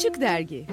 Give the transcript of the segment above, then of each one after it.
Açık Dergi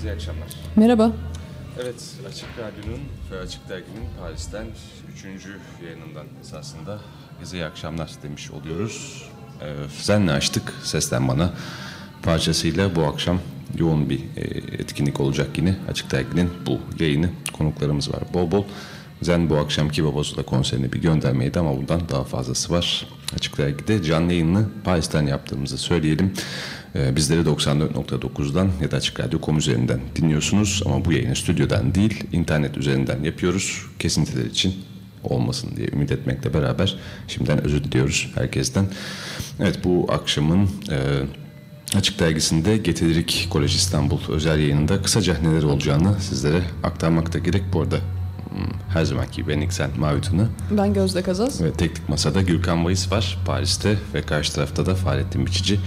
Herkese iyi akşamlar. Merhaba. Evet, Açık Radyo'nun ve Açık Dergi'nin Paris'ten üçüncü yayınından esasında bize iyi akşamlar demiş oluyoruz. Ee, senle açtık Sesten Bana parçasıyla bu akşam yoğun bir e, etkinlik olacak yine. Açık Dergi'nin bu yayını konuklarımız var bol bol. Zen bu akşamki Babozula konserini bir göndermeydi ama bundan daha fazlası var. Açık Dergi'de canlı yayını Paris'ten yaptığımızı söyleyelim. Ee, bizleri 94.9'dan ya da Açık Radyo.com üzerinden dinliyorsunuz. Ama bu yayını stüdyodan değil, internet üzerinden yapıyoruz. Kesintiler için olmasın diye ümit etmekle beraber şimdiden özür diliyoruz herkesten. Evet bu akşamın e, Açık Dergisi'nde Getiririk Kolej İstanbul özel yayınında kısaca neler olacağını sizlere aktarmakta gerek. Bu arada her zamanki ben İksen Mavi Tuna Ben Gözde Kazaz. ve teknik masada Gürkan Bayis var Paris'te ve karşı tarafta da Fahrettin Biçici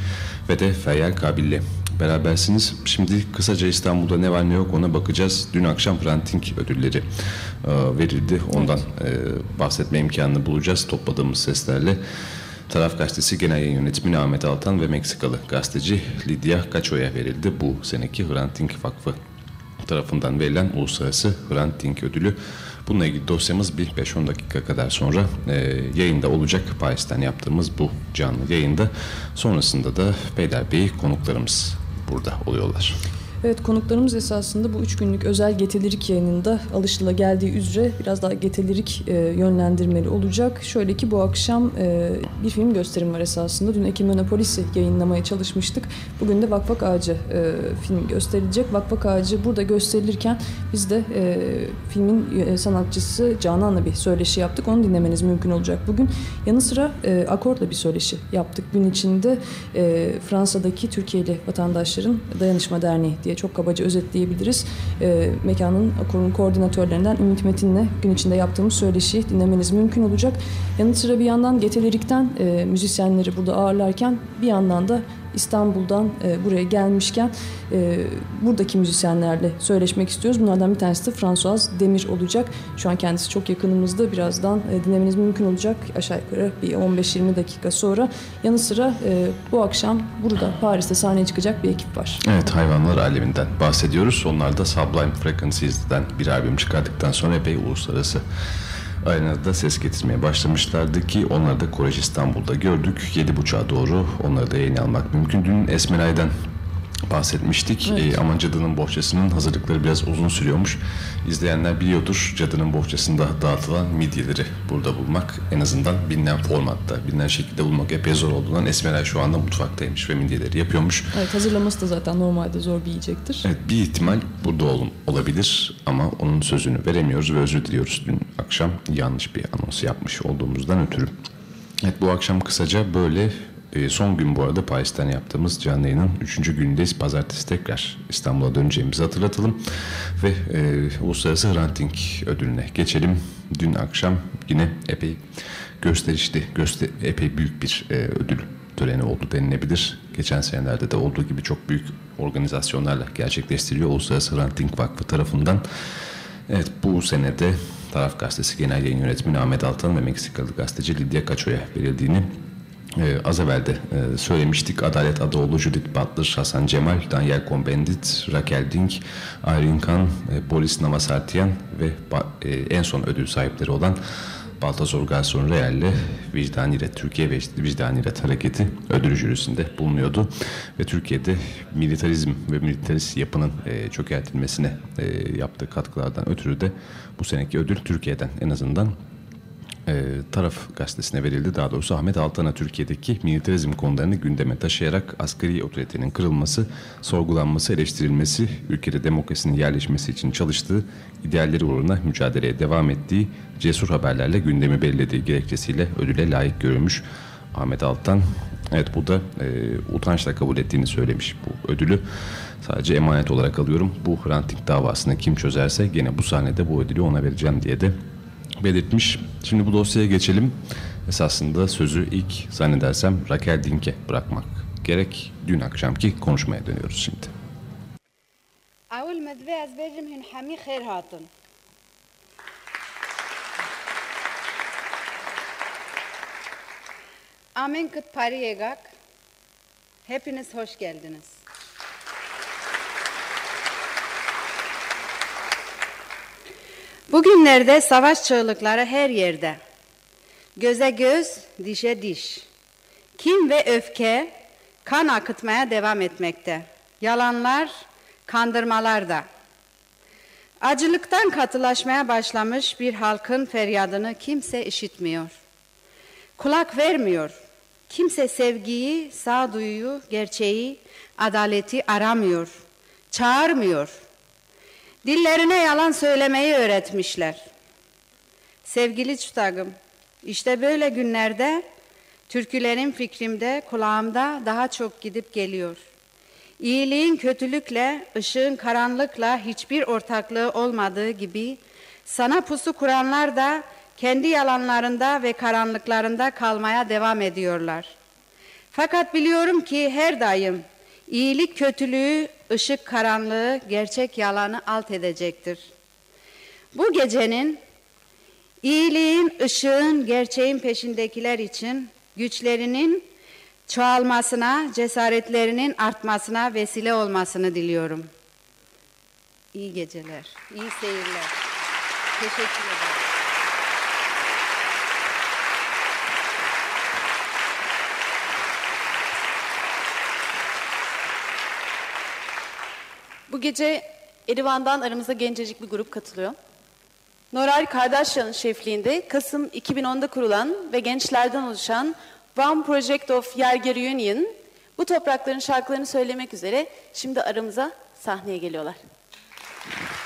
ve de Feyyal Kabil'le berabersiniz. Şimdi kısaca İstanbul'da ne var ne yok ona bakacağız. Dün akşam Ranting ödülleri e, verildi. Ondan e, bahsetme imkanını bulacağız topladığımız seslerle. Taraf Gazetesi Genel Yayın Yönetmeni Ahmet Altan ve Meksikalı gazeteci Lydia Cacho'ya verildi. Bu seneki Hrant Dink Vakfı tarafından verilen Uluslararası Hrant Dink ödülü. Bununla ilgili dosyamız bir 5-10 dakika kadar sonra e, yayında olacak. Paris'ten yaptığımız bu canlı yayında. Sonrasında da Beylerbeyi konuklarımız burada oluyorlar. Evet konuklarımız esasında bu üç günlük özel getiririk yayınında alışıla geldiği üzere biraz daha getiririk e, yönlendirmeli olacak. Şöyle ki bu akşam e, bir film gösterim var esasında. Dün Ekimenopolis'i yayınlamaya çalışmıştık. Bugün de Vakvak Ağacı e, film gösterilecek. Vakvak Ağacı burada gösterilirken biz de e, filmin e, sanatçısı Canan'la bir söyleşi yaptık. Onu dinlemeniz mümkün olacak bugün. Yanı sıra e, Akort'la bir söyleşi yaptık. Gün içinde e, Fransa'daki Türkiye'li vatandaşların Dayanışma Derneği diye çok kabaca özetleyebiliriz. E, mekanın Akor'un koordinatörlerinden Ümit Metin'le gün içinde yaptığımız söyleşi dinlemeniz mümkün olacak. Yanı sıra bir yandan Getelerik'ten e, müzisyenleri burada ağırlarken bir yandan da İstanbul'dan e, buraya gelmişken e, buradaki müzisyenlerle söyleşmek istiyoruz. Bunlardan bir tanesi de François Demir olacak. Şu an kendisi çok yakınımızda. Birazdan e, dinlemeniz mümkün olacak. Aşağı yukarı bir 15-20 dakika sonra. Yanı sıra e, bu akşam burada Paris'te sahneye çıkacak bir ekip var. Evet hayvanlar aleminden bahsediyoruz. Onlar da Sublime Frequencies'den bir albüm çıkardıktan sonra epey uluslararası arenada ses getirmeye başlamışlardı ki onları da Kolej İstanbul'da gördük. 7.30'a doğru onları da yayın almak mümkün. Dün Esmeray'dan bahsetmiştik. Evet. E, ama Cadının Bohçası'nın hazırlıkları biraz uzun sürüyormuş. İzleyenler biliyordur Cadının Bohçası'nda dağıtılan midyeleri burada bulmak en azından bilinen formatta, bilinen şekilde bulmak epey zor olduğundan Esmeray şu anda mutfaktaymış ve midyeleri yapıyormuş. Evet hazırlaması da zaten normalde zor bir yiyecektir. Evet bir ihtimal burada ol, olabilir ama onun sözünü veremiyoruz ve özür diliyoruz. Dün akşam yanlış bir anons yapmış olduğumuzdan ötürü. Evet bu akşam kısaca böyle e, son gün bu arada Paris'ten yaptığımız canlı yayının 3. günündeyiz. Pazartesi tekrar İstanbul'a döneceğimizi hatırlatalım. Ve e, Uluslararası Hrant Dink ödülüne geçelim. Dün akşam yine epey gösterişli, göster epey büyük bir e, ödül töreni oldu denilebilir. Geçen senelerde de olduğu gibi çok büyük organizasyonlarla gerçekleştiriliyor. Uluslararası Hrant Dink Vakfı tarafından. Evet bu senede Taraf Gazetesi Genel Yayın Yönetmeni Ahmet Altan ve Meksikalı gazeteci Lydia Cacho'ya verildiğini ee, az evvel de e, söylemiştik. Adalet Adaoğlu, Judith Butler, Hasan Cemal, Daniel Cohn-Bendit, Raquel Dink, Irene Khan, e, Boris Navasartian ve e, en son ödül sahipleri olan Baltazar Garson Real ile Vicdani Ret, Türkiye ve Vicdani Ret Hareketi ödül jürisinde bulunuyordu. Ve Türkiye'de militarizm ve militarist yapının e, çökertilmesine e, yaptığı katkılardan ötürü de bu seneki ödül Türkiye'den en azından e, taraf gazetesine verildi. Daha doğrusu Ahmet Altan'a Türkiye'deki militarizm konularını gündeme taşıyarak askeri otoritenin kırılması, sorgulanması, eleştirilmesi, ülkede demokrasinin yerleşmesi için çalıştığı, idealleri uğruna mücadeleye devam ettiği, cesur haberlerle gündemi belirlediği gerekçesiyle ödüle layık görülmüş. Ahmet Altan, evet bu da e, utançla kabul ettiğini söylemiş bu ödülü. Sadece emanet olarak alıyorum. Bu Hrant davasını kim çözerse gene bu sahnede bu ödülü ona vereceğim diye de belirtmiş. Şimdi bu dosyaya geçelim. Esasında sözü ilk zannedersem Raquel Dink'e bırakmak gerek. Dün akşamki konuşmaya dönüyoruz şimdi. اول مدوی از بجم هن همی خیر هاتن Amin kıt pari yegak. Hepiniz hoş geldiniz. Bugünlerde savaş çığlıkları her yerde. Göze göz, dişe diş. Kim ve öfke kan akıtmaya devam etmekte. Yalanlar, kandırmalar da. Acılıktan katılaşmaya başlamış bir halkın feryadını kimse işitmiyor. Kulak vermiyor. Kimse sevgiyi, sağduyuyu, gerçeği, adaleti aramıyor. Çağırmıyor. Dillerine yalan söylemeyi öğretmişler. Sevgili çutagım, işte böyle günlerde türkülerin fikrimde, kulağımda daha çok gidip geliyor. İyiliğin kötülükle, ışığın karanlıkla hiçbir ortaklığı olmadığı gibi sana pusu kuranlar da kendi yalanlarında ve karanlıklarında kalmaya devam ediyorlar. Fakat biliyorum ki her daim İyilik kötülüğü, ışık karanlığı, gerçek yalanı alt edecektir. Bu gecenin iyiliğin, ışığın, gerçeğin peşindekiler için güçlerinin çoğalmasına, cesaretlerinin artmasına vesile olmasını diliyorum. İyi geceler, iyi seyirler. Teşekkür ederim. Bu gece Erivan'dan aramıza gencecik bir grup katılıyor. Noral Kardashian'ın şefliğinde Kasım 2010'da kurulan ve gençlerden oluşan One Project of Yerger Union bu toprakların şarkılarını söylemek üzere şimdi aramıza sahneye geliyorlar. دل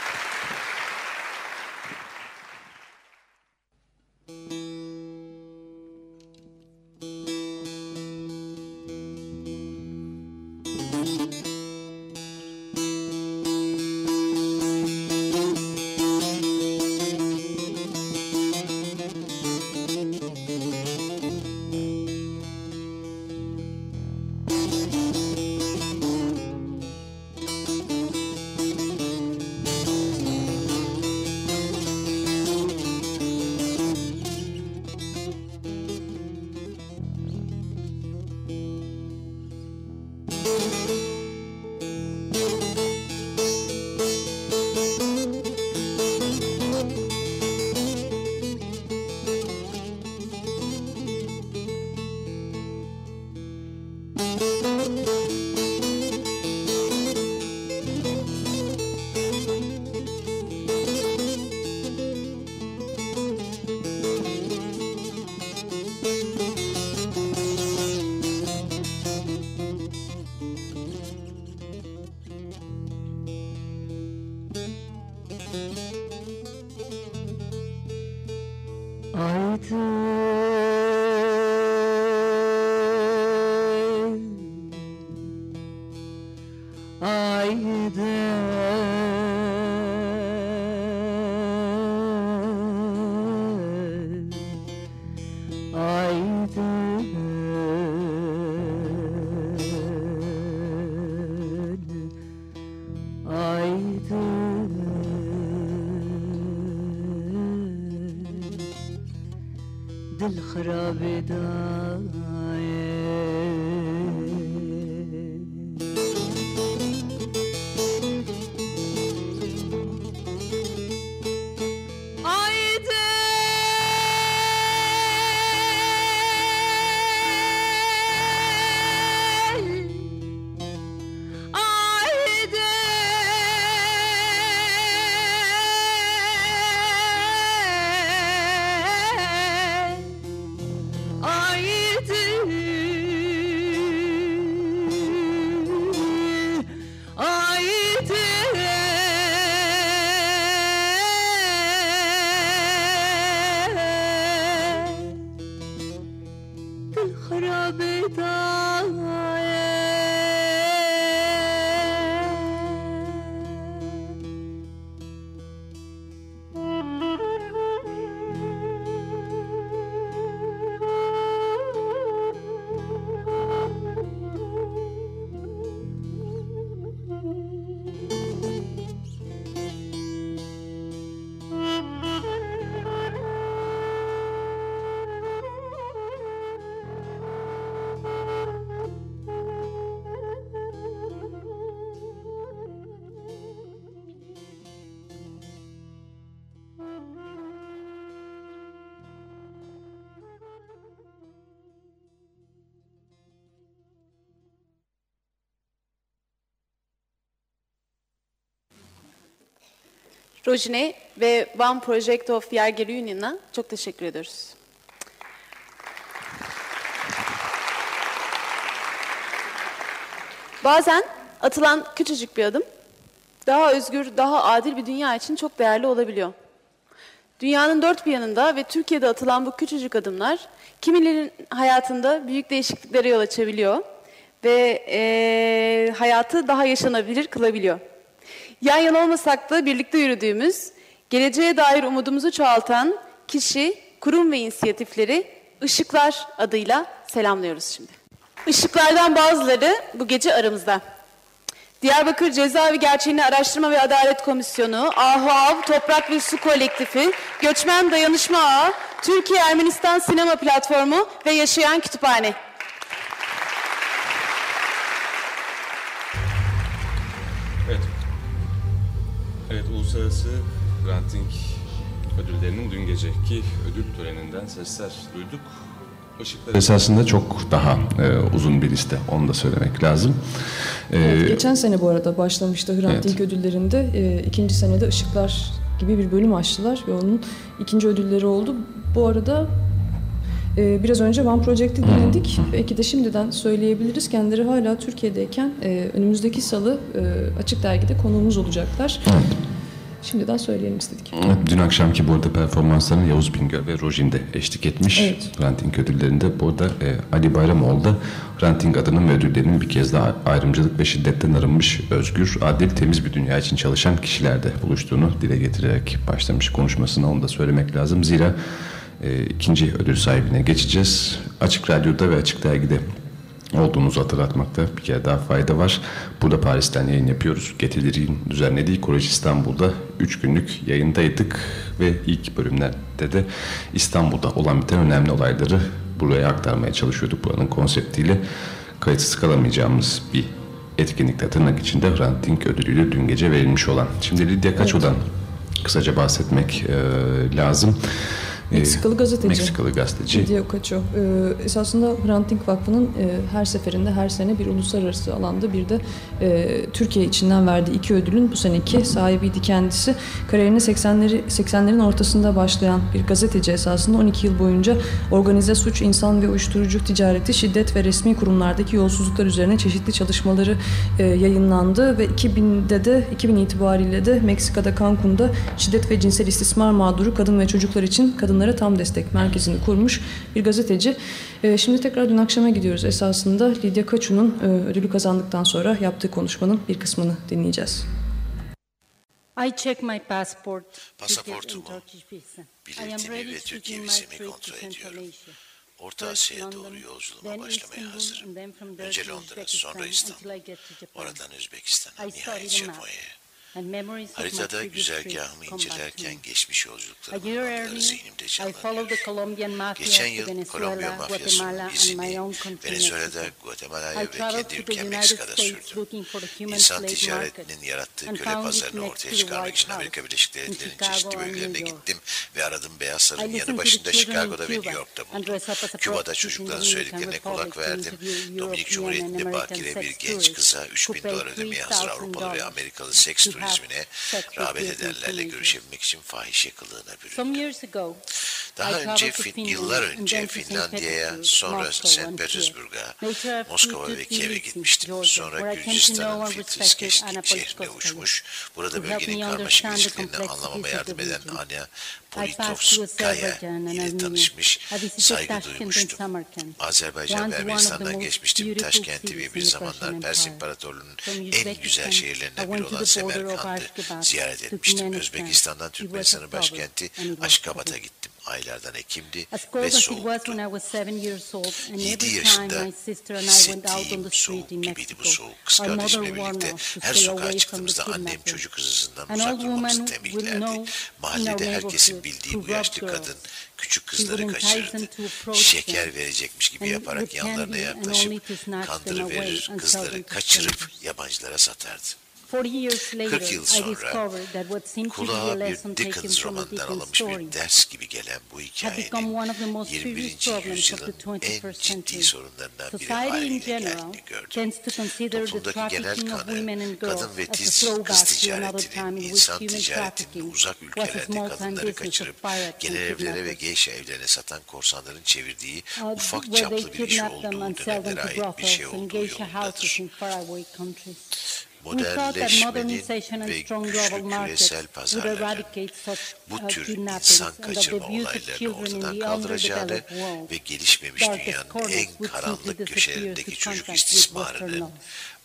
Rojine ve One Project of Yerger Union'a çok teşekkür ediyoruz. Bazen atılan küçücük bir adım daha özgür, daha adil bir dünya için çok değerli olabiliyor. Dünyanın dört bir yanında ve Türkiye'de atılan bu küçücük adımlar kimilerin hayatında büyük değişikliklere yol açabiliyor ve e, hayatı daha yaşanabilir kılabiliyor. Yan yana olmasak da birlikte yürüdüğümüz, geleceğe dair umudumuzu çoğaltan kişi, kurum ve inisiyatifleri Işıklar adıyla selamlıyoruz şimdi. Işıklardan bazıları bu gece aramızda. Diyarbakır Cezaevi Gerçeğini Araştırma ve Adalet Komisyonu, AHAV, Toprak ve Su Kolektifi, Göçmen Dayanışma Ağı, Türkiye-Ermenistan Sinema Platformu ve Yaşayan Kütüphane. Uluslararası Granting ödüllerinin dün geceki ödül töreninden sesler duyduk. Işıklar esasında çok daha e, uzun bir liste, onu da söylemek lazım. E, Evet, geçen sene bu arada başlamıştı Hrant Evet. Dink ödüllerinde. E, ikinci senede Işıklar gibi bir bölüm açtılar ve onun ikinci ödülleri oldu. Bu arada e, biraz önce One Project'i dinledik. Belki de şimdiden söyleyebiliriz. Kendileri hala Türkiye'deyken e, önümüzdeki salı e, Açık Dergi'de konuğumuz olacaklar. Şimdiden söyleyelim istedik. Dün akşamki bu arada performanslarına Yavuz Bingöl ve Rojin de eşlik etmiş. Evet. Ranting ödüllerinde. Bu arada e, Ali Bayramoğlu da Ranting adının ve ödüllerinin bir kez daha ayrımcılık ve şiddetten arınmış, özgür, adil, temiz bir dünya için çalışan kişilerde buluştuğunu dile getirerek başlamış konuşmasına. Onu da söylemek lazım. Zira e, ikinci ödül sahibine geçeceğiz. Açık Radyo'da ve Açık Dergi'de olduğumuzu hatırlatmakta bir kere daha fayda var. Burada Paris'ten yayın yapıyoruz. Getilir'in düzenlediği Kolej İstanbul'da 3 günlük yayındaydık ve ilk bölümlerde de İstanbul'da olan biten önemli olayları buraya aktarmaya çalışıyorduk. Buranın konseptiyle kayıtsız kalamayacağımız bir etkinlikte tırnak içinde Hrant Dink ödülüyle dün gece verilmiş olan. Şimdi Lidya Kaço'dan kısaca bahsetmek e, lazım. E, Meksikalı gazeteci. Meksikalı gazeteci. Lydia Cacho. Ee, esasında Hrant Dink Vakfı'nın e, her seferinde her sene bir uluslararası alanda bir de e, Türkiye içinden verdiği iki ödülün bu seneki sahibiydi kendisi. Kariyerine 80'leri 80'lerin ortasında başlayan bir gazeteci esasında 12 yıl boyunca organize suç, insan ve uyuşturucu ticareti, şiddet ve resmi kurumlardaki yolsuzluklar üzerine çeşitli çalışmaları e, yayınlandı ve 2000'de de 2000 itibariyle de Meksika'da Cancun'da şiddet ve cinsel istismar mağduru kadın ve çocuklar için kadınlara tam destek merkezini kurmuş bir gazeteci. E, şimdi tekrar dün akşama gidiyoruz esasında. Lydia Cacho'nun e, ödülü kazandıktan sonra yaptığı konuşmanın bir kısmını dinleyeceğiz. I check my passport. Pasaportumu, biletimi ready ve to Türkiye vizemi kontrol ediyorum. Orta Asya'ya doğru yolculuğuma başlamaya hazırım. Önce Londra, sonra İstanbul. Oradan Özbekistan'a, nihayet. Japonya'ya. My Haritada güzergahımı incelerken geçmiş yolculuklarımın anıları zihnimde canlanıyor. Geçen yıl Kolombiya my izini Venezuela'da. Guatemala'ya ve kendi ülkem Meksika'da sürdüm. İnsan ticaretinin yarattığı köle pazarını ortaya çıkarmak için Amerika Birleşik in Devletleri'nin çeşitli bölgelerine gittim ve aradım beyaz sarının yanı başında Chicago'da ve New York'ta buldum. Küba'da çocukların söylediklerine kulak verdim. Dominik Cumhuriyeti'nde bakire bir genç kıza 3000 who paid dolar ödemeye hazır Avrupalı ve $3,000 Amerikalı seks have turizmine rağbet edenlerle görüşebilmek için fahişe kılığına büründü. Daha önce, yıllar önce. Finlandiya'ya, sonra St. Petersburg'a, Moskova ve Kiev'e gitmiştim. Sonra Gürcistan'ın and Filtris respected Anna şehrine uçmuş. Burada bölgenin karmaşık ilişkilerini anlamama yardım eden. Anya And ile tanışmış, saygı duymuştum. Azerbaycan ve Ermenistan'dan geçmiştim. Taşkent'i ve bir zamanlar Pers. İmparatorluğu'nun en güzel şehirlerinden biri olan Ashgabat, ziyaret etmiştim. Özbekistan'dan Türkmenistan'ın başkenti Aşkabat'a gittim. Aylardan Ekim'di ve soğuktu. when I was seven years old, and Yedi every yaşında time my sister and I went out on hissettiğim the street soğuk in gibiydi bu soğuk. Kız kardeşimle birlikte her sokağa çıktığımızda annem çocuk hızından An uzak durmamızı tembihlerdi. Mahallede herkesin bildiği bu yaşlı kadın küçük kızları kaçırırdı. Şeker verecekmiş gibi yaparak yanlarına yaklaşıp kandırıverir, kızları kaçırıp yabancılara satardı. 40 yıl sonra kulağa bir Dickens romanından alınmış bir ders gibi gelen bu hikayenin 21. yüzyılın en ciddi sorunlarından biri haline geldiğini gördüm. Toplumdaki genel kanı kadın ve tiz kız ticaretinin, insan ticaretinin uzak ülkelerde kadınları kaçırıp genel evlere ve geyşe evlerine satan korsanların çevirdiği ufak çaplı bir iş olduğu dönemlere ait bir şey olduğu yolundadır. İn faraway countries. We thought that Modernleşmenin modernization and ve güçlü küresel pazarların bu tür insan kaçırma olaylarını ortadan kaldıracağını ve gelişmemiş dünyanın en karanlık köşelerindeki çocuk istismarının.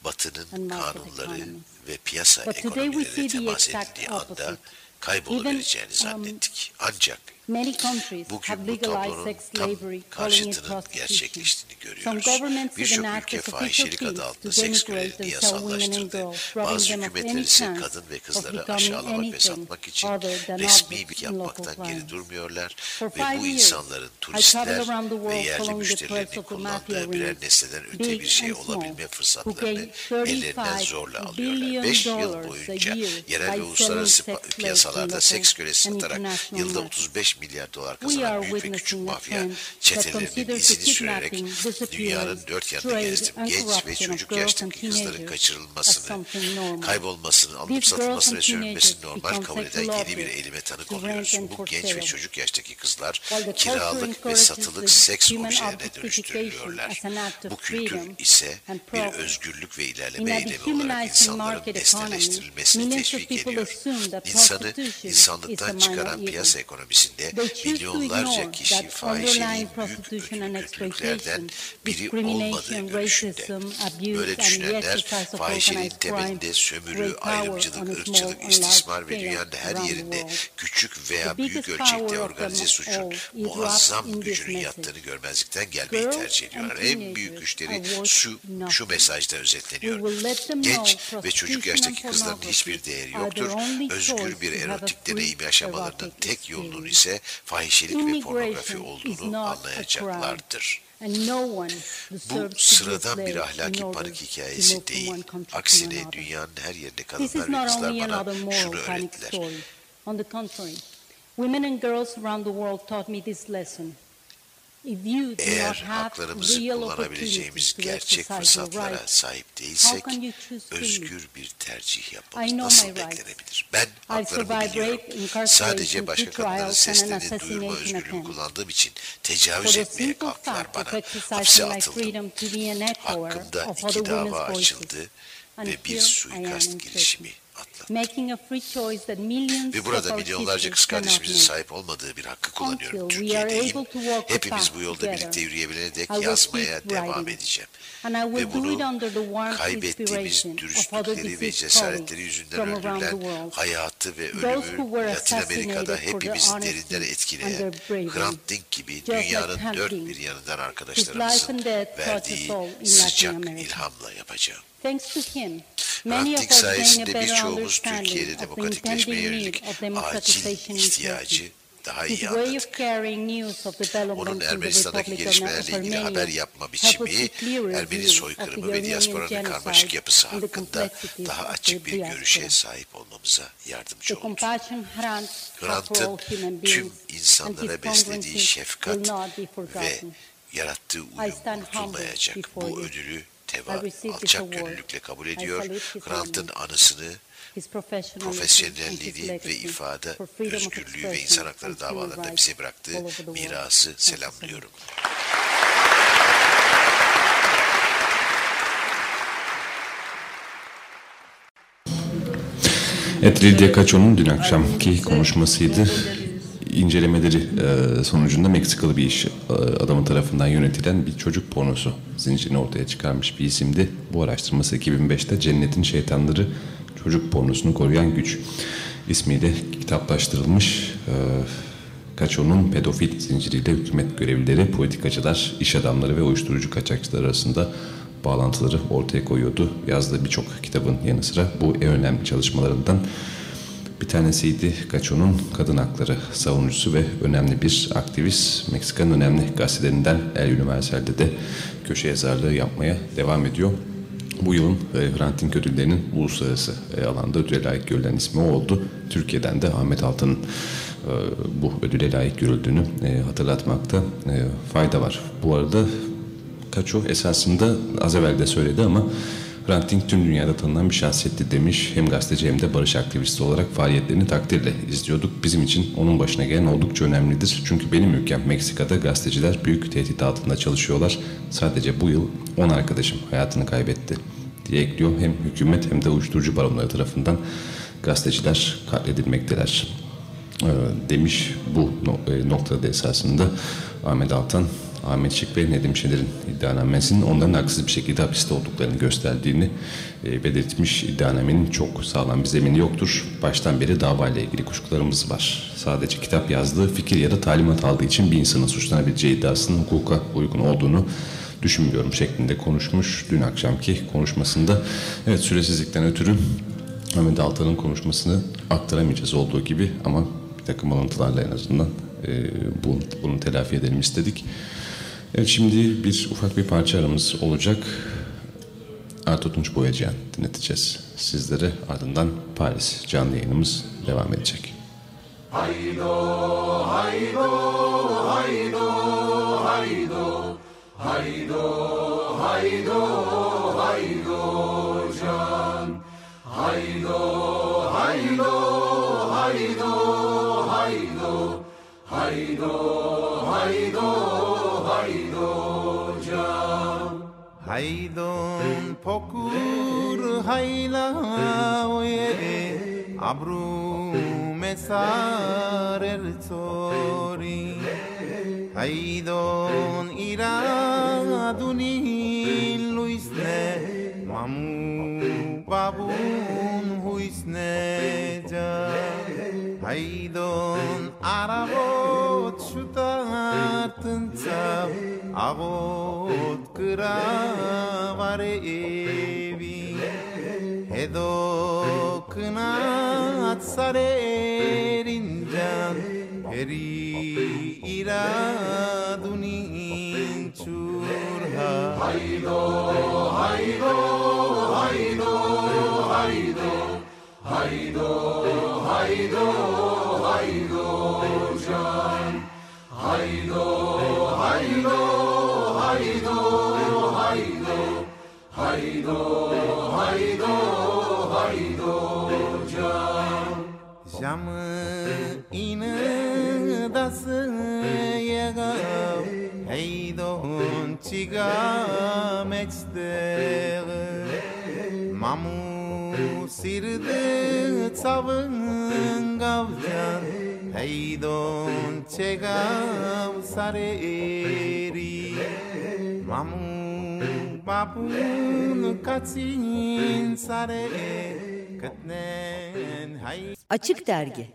Batının kanunları ve piyasa ekonomilerine temas edildiği anda kayboluvereceğini Even, um, zannettik. Ancak Bugün bu tablonun tam karşıtının gerçekleştiğini görüyoruz. Birçok ülke fahişelik adı altında seks köleliğini yasallaştırdı. Bazı hükümetler ise kadın ve kızlara aşağılama ve satmak için resmi bir yapmaktan geri durmuyorlar ve bu insanların turistler ve yerli müşterilerin kullandığı birer nesneden öte bir şey olabilme fırsatlarını ellerinden zorla alıyorlar. Beş yıl boyunca yerel ve uluslararası piyasalarda seks kölesi satarak yılda 35 5 milyar dolar kazanan büyük ve küçük mafya çetelerinin izini sürerek dünyanın dört yanında gezdim. Genç ve çocuk yaştaki kızların kaçırılmasını, kaybolmasını, alınıp satılmasını ve sönülmesini normal kabul eden yeni bir elime tanık oluyoruz. Bu genç ve çocuk yaştaki kızlar kiralık ve satılık seks objelerine dönüştürülüyorlar. Bu kültür ise bir özgürlük ve ilerleme eylemi olarak insanların nesneleştirilmesini teşvik ediyor. İnsanı insanlıktan çıkaran piyasa ekonomisinde To milyonlarca kişi fahişeliğin büyük exploitation, biri olmadığı görüşünde. Böyle düşünenler fahişeliğin temelinde sömürü, ayrımcılık, ırkçılık, istismar ve dünyanın her yerinde küçük veya büyük ölçekte organize suçun muazzam gücünün yattığını görmezlikten gelmeyi tercih ediyorlar. En büyük güçleri şu, şu mesajda özetleniyor. Genç ve çocuk yaştaki kızların hiçbir değeri yoktur. Özgür bir erotik deneyim yaşamalarının tek yolunun experience. İse fahişelik ve pornografi olduğunu anlayacaklardır. Bu sıradan bir ahlaki panik hikayesi değil. Aksine dünyanın her yerinde kadınlar ve kızlar bana şunu öğrettiler. On the contrary, women and girls around the world taught me this lesson. If you do not Eğer haklarımızı kullanabileceğimiz gerçek fırsatlara sahip değilsek özgür bir tercih yapmamız nasıl beklenebilir? Ben haklarımı biliyorum. Sadece başka kadınların seslerini duyurma özgürlüğümü attempt. kullandığım için tecavüz etmeye kalktılar bana. Hapse atıldım. Hakkımda iki dava açıldı ve bir suikast girişimi Turkey. atlattım. Making a free choice that millions Ve of burada milyonlarca kız kardeşimizin sahip olmadığı bir hakkı kullanıyorum. Türkiye'deyim. Hepimiz bu yolda birlikte yürüyebilene dek yazmaya devam edeceğim. Ve bunu kaybettiğimiz dürüstlükleri ve cesaretleri yüzünden öldürülen hayatı ve ölümü Latin Amerika'da honesty derinden etkileyen. Hrant Dink gibi dünyanın dört bir yanından arkadaşlarımızın verdiği sıcak ilhamla yapacağım. Thanks to him, many Hrant sayesinde birçoğumuz Türkiye'de demokratikleşmeye yönelik acil ihtiyacı daha iyi anladık. Onun Ermenistan'daki gelişmelerle ilgili haber yapma biçimi, Ermeni soykırımı ve diasporanın karmaşık yapısı hakkında daha açık bir görüşe sahip olmamıza yardımcı oldu. Hrant'ın tüm insanlara beslediği şefkat ve yarattığı uyum unutulmayacak. Bu ödülü This alçak gönüllülükle kabul ediyor. memory, anısını profesyonelliğini ve ifade, özgürlüğü ve insan hakları davalarında bize bıraktığı mirası selamlıyorum. Evet, Lydia Cacho'nun dün akşamki konuşmasıydı. İncelemeleri e, sonucunda Meksikalı bir iş e, adamı tarafından yönetilen bir çocuk pornosu zincirini ortaya çıkarmış bir isimdi. Bu araştırması 2005'te Cennetin Şeytanları Çocuk Pornosunu Koruyan Güç ismiyle kitaplaştırılmış. E, Cacho'nun pedofil zinciriyle hükümet görevlileri, politikacılar, iş adamları ve uyuşturucu kaçakçılar arasında bağlantıları ortaya koyuyordu. Yazdığı birçok kitabın yanı sıra bu en önemli çalışmalarından bir tanesiydi Cacho'nun kadın hakları savunucusu ve önemli bir aktivist. Meksika'nın önemli gazetelerinden El Universal'de de köşe yazarlığı yapmaya devam ediyor. Bu yılın e, Hrant Dink ödüllerinin uluslararası e, alanda ödüle layık görülen ismi o oldu. Türkiye'den de Ahmet Altan'ın e, bu ödüle layık görüldüğünü e, hatırlatmakta fayda var. Bu arada Cacho esasında az evvel de söyledi ama Hrant Dink tüm dünyada tanınan bir şahsiyetti demiş. Hem gazeteci hem de barış aktivisti olarak faaliyetlerini takdirle izliyorduk. Bizim için onun başına gelen oldukça önemlidir. Çünkü benim ülkem Meksika'da gazeteciler büyük tehdit altında çalışıyorlar. Sadece bu yıl 10 arkadaşım hayatını kaybetti diye ekliyor. Hem hükümet hem de uyuşturucu baronları tarafından gazeteciler katledilmekteler e, demiş bu e, noktada esasında Ahmet Altan Ahmet Şık ve Nedim Şener'in iddianamesinin onların haksız bir şekilde hapiste olduklarını gösterdiğini e, belirtmiş. İddianamenin çok sağlam bir zemini yoktur. Baştan beri davayla ilgili kuşkularımız var. Sadece kitap yazdığı, fikir ya da talimat aldığı için bir insanın suçlanabileceği iddiasının hukuka uygun olduğunu düşünmüyorum şeklinde konuşmuş dün akşamki konuşmasında. Evet süresizlikten ötürü Ahmet Altan'ın konuşmasını aktaramayacağız olduğu gibi ama bir takım alıntılarla en azından e, bunu, bunu telafi edelim istedik. Evet şimdi bir ufak bir parça aramız olacak. Ertuğrul Boyacıyan dinleteceğiz sizlere. Ardından Paris canlı yayınımız devam edecek. Haydo, haydo, haydo, haydo, haydo, haydo, haydo can. Haydo, haydo, haydo, haydo, haydo, haydo, haydo. হাইদন ফকুর হাইলা আব্রু মেসারের চরি। হাইদন ইরা দুনি লুইসনে মামু বাবুন হুইসনে যা। হাইদন আরাবন פשוטה תנצב עבוד קרב הרעבי הדו כנת שרי רינג'ן הרי עירה דונין צ'ורהה היידו היידו היידו היידו היידו היידו היידו Joy. Mamı sirde savın gavcan heydon çegav sareri mamu babun kaçin sare katnen hay Açık Dergi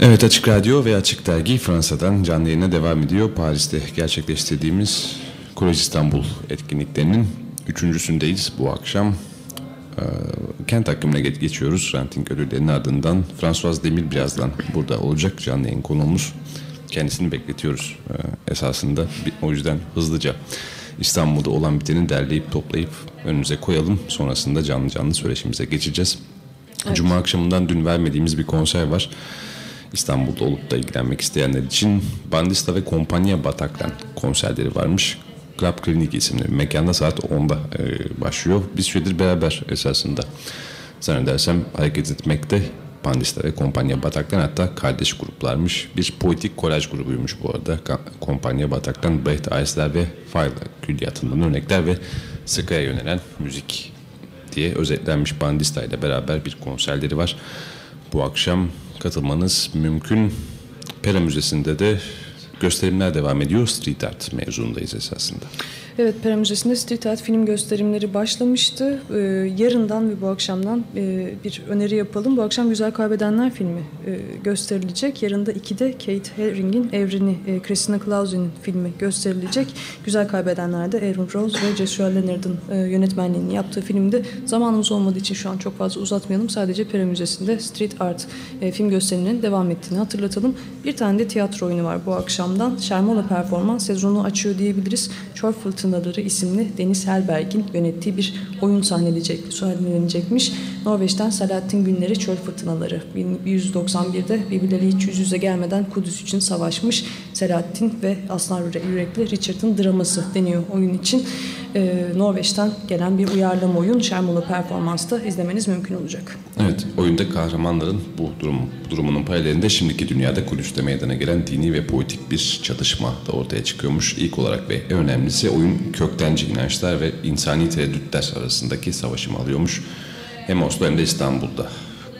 Evet Açık Radyo ve Açık Dergi Fransa'dan canlı yayına devam ediyor. Paris'te gerçekleştirdiğimiz Kolej İstanbul etkinliklerinin üçüncüsündeyiz bu akşam. Ee, kent hakkımına geç- geçiyoruz. Ranting ödüllerinin ardından François Demir birazdan burada olacak canlı yayın konuğumuz. Kendisini bekletiyoruz ee, esasında. O yüzden hızlıca İstanbul'da olan biteni derleyip toplayıp önümüze koyalım. Sonrasında canlı canlı söyleşimize geçeceğiz. Cuma akşamından dün vermediğimiz bir konser var. İstanbul'da olup da ilgilenmek isteyenler için Bandista ve Kompanya Bataklan konserleri varmış. Club Klinik isimli bir mekanda saat 10'da e, başlıyor. Biz süredir beraber esasında zannedersem hareket etmekte Bandista ve Kompanya Bataklan hatta kardeş gruplarmış. Bir poetik kolaj grubuymuş bu arada. Kompanya Bataklan, Brecht Eisler ve Fayla külliyatından örnekler ve sıkaya yönelen müzik diye özetlenmiş Bandista ile beraber bir konserleri var. Bu akşam katılmanız mümkün. Pera Müzesi'nde de gösterimler devam ediyor. Street art mevzundayız esasında. Evet, Pera Müzesi'nde street film gösterimleri başlamıştı. Ee, yarından ve bu akşamdan e, bir öneri yapalım. Bu akşam Güzel Kaybedenler filmi e, gösterilecek. Yarın da 2'de Kate Herring'in Evreni, e, Christina Clausen'in filmi gösterilecek. Güzel Kaybedenler'de Aaron Rose ve Joshua Leonard'ın e, yönetmenliğini yaptığı filmde zamanımız olmadığı için şu an çok fazla uzatmayalım. Sadece Pera Müzesi'nde street art e, film gösterimlerinin devam ettiğini hatırlatalım. Bir tane de tiyatro oyunu var bu akşamdan. Şermola performans sezonu açıyor diyebiliriz. Çöl Fırtınaları isimli Deniz Helberg'in yönettiği bir oyun sahnelenecek, sahnelenecekmiş. Norveç'ten Selahattin Günleri Çöl Fırtınaları. 1191'de birbirleri hiç yüz yüze gelmeden Kudüs için savaşmış Selahattin ve Aslan Yürekli Richard'ın draması deniyor oyun için. Ee, Norveç'ten gelen bir uyarlama oyun Şermola performansta izlemeniz mümkün olacak. Evet, oyunda kahramanların bu durum, durumunun paralelinde şimdiki dünyada Kudüs'te meydana gelen dini ve politik bir çatışma da ortaya çıkıyormuş. İlk olarak ve en önemlisi oyun köktenci inançlar ve insani tereddütler arasındaki savaşımı alıyormuş. Hem Oslo hem de İstanbul'da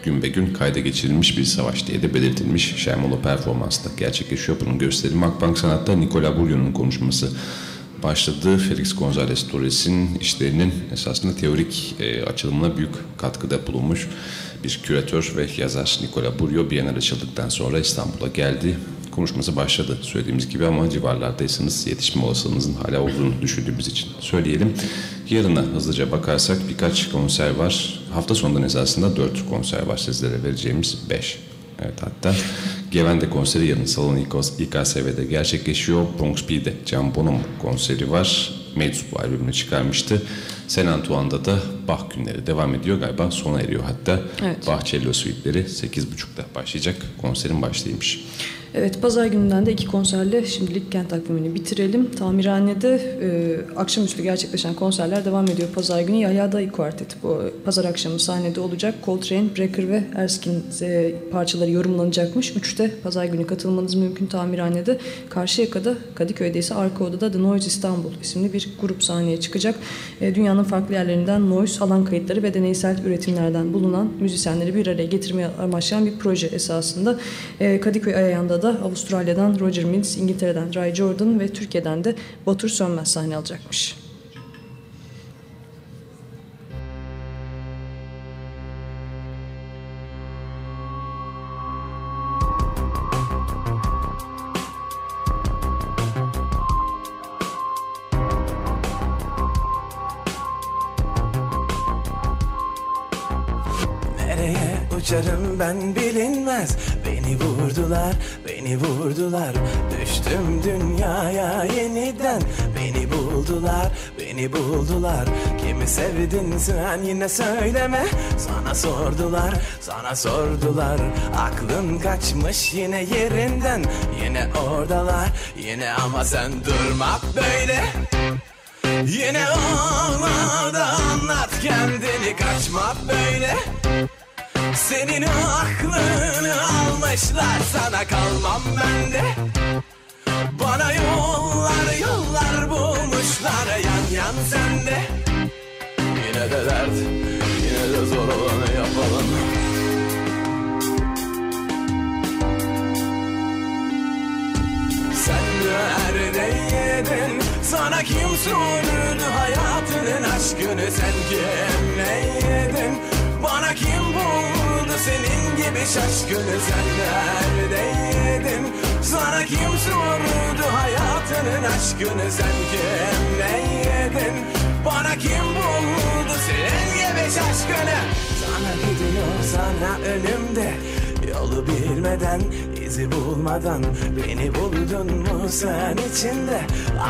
gün be gün kayda geçirilmiş bir savaş diye de belirtilmiş. Şermolo performansında gerçekleşiyor. Bunun gösterimi Akbank Sanat'ta Nicola Burio'nun konuşması başladı. Felix González Torres'in işlerinin esasında teorik e, açılımına büyük katkıda bulunmuş bir küratör ve yazar Nicola Burio Bienal açıldıktan sonra İstanbul'a geldi. Konuşması başladı söylediğimiz gibi ama civarlardaysanız yetişme olasılığınızın hala olduğunu düşündüğümüz için söyleyelim. Yarına hızlıca bakarsak birkaç konser var. Hafta sonundan esasında dört konser var sizlere vereceğimiz beş. Evet hatta Gevende konseri yarın Salon İKSV'de gerçekleşiyor. Bronx B'de Can Bonham konseri var. Meczup albümünü çıkarmıştı. Sen Antoine'da da Bach günleri devam ediyor galiba sona eriyor hatta. Evet. Bach Cello Suite'leri 8.30'da başlayacak. Konserin başlaymış. Evet, pazar gününden de iki konserle şimdilik kent takvimini bitirelim. Tamirhanede e, akşamüstü gerçekleşen konserler devam ediyor. Pazar günü Yahya Dayı Kuarteti bu pazar akşamı sahnede olacak. Coltrane, Brecker ve Erskine e, parçaları yorumlanacakmış. Üçte pazar günü katılmanız mümkün tamirhanede. Karşıyaka'da, Kadıköy'de ise arka odada The Noise İstanbul isimli bir grup sahneye çıkacak. E, dünyanın farklı yerlerinden noise, alan kayıtları ve deneysel üretimlerden bulunan müzisyenleri bir araya getirmeye amaçlayan bir proje esasında. E, Kadıköy Ayayan'da da Avustralya'dan Roger Mills, İngiltere'den Ray Jordan ve Türkiye'den de Batur Sönmez sahne alacakmış. Uçarım ben bilinmez Beni vurdular, beni vurdular. Düştüm dünyaya yeniden. Beni buldular, beni buldular. Kimi sevdin sen yine söyleme. Sana sordular, sana sordular. Aklın kaçmış yine yerinden. Yine oradalar, yine ama sen durma böyle. Yine olmadı anlat kendini kaçma böyle Senin aklını almışlar sana kalmam ben de Bana yollar yollar bulmuşlar yan yan sende Yine de dert yine de zor olanı yapalım Sen neredeydin? Sana kim sordu hayatının aşkını sen kimleydin? Bana kim buldu senin gibi şaşkını sen neredeydin? Sana kim sordu hayatının aşkını sen kimleydin? Bana kim buldu senin gibi şaşkını? Sana gidiyor sana önümde Yolu bilmeden, izi bulmadan Beni buldun mu sen içinde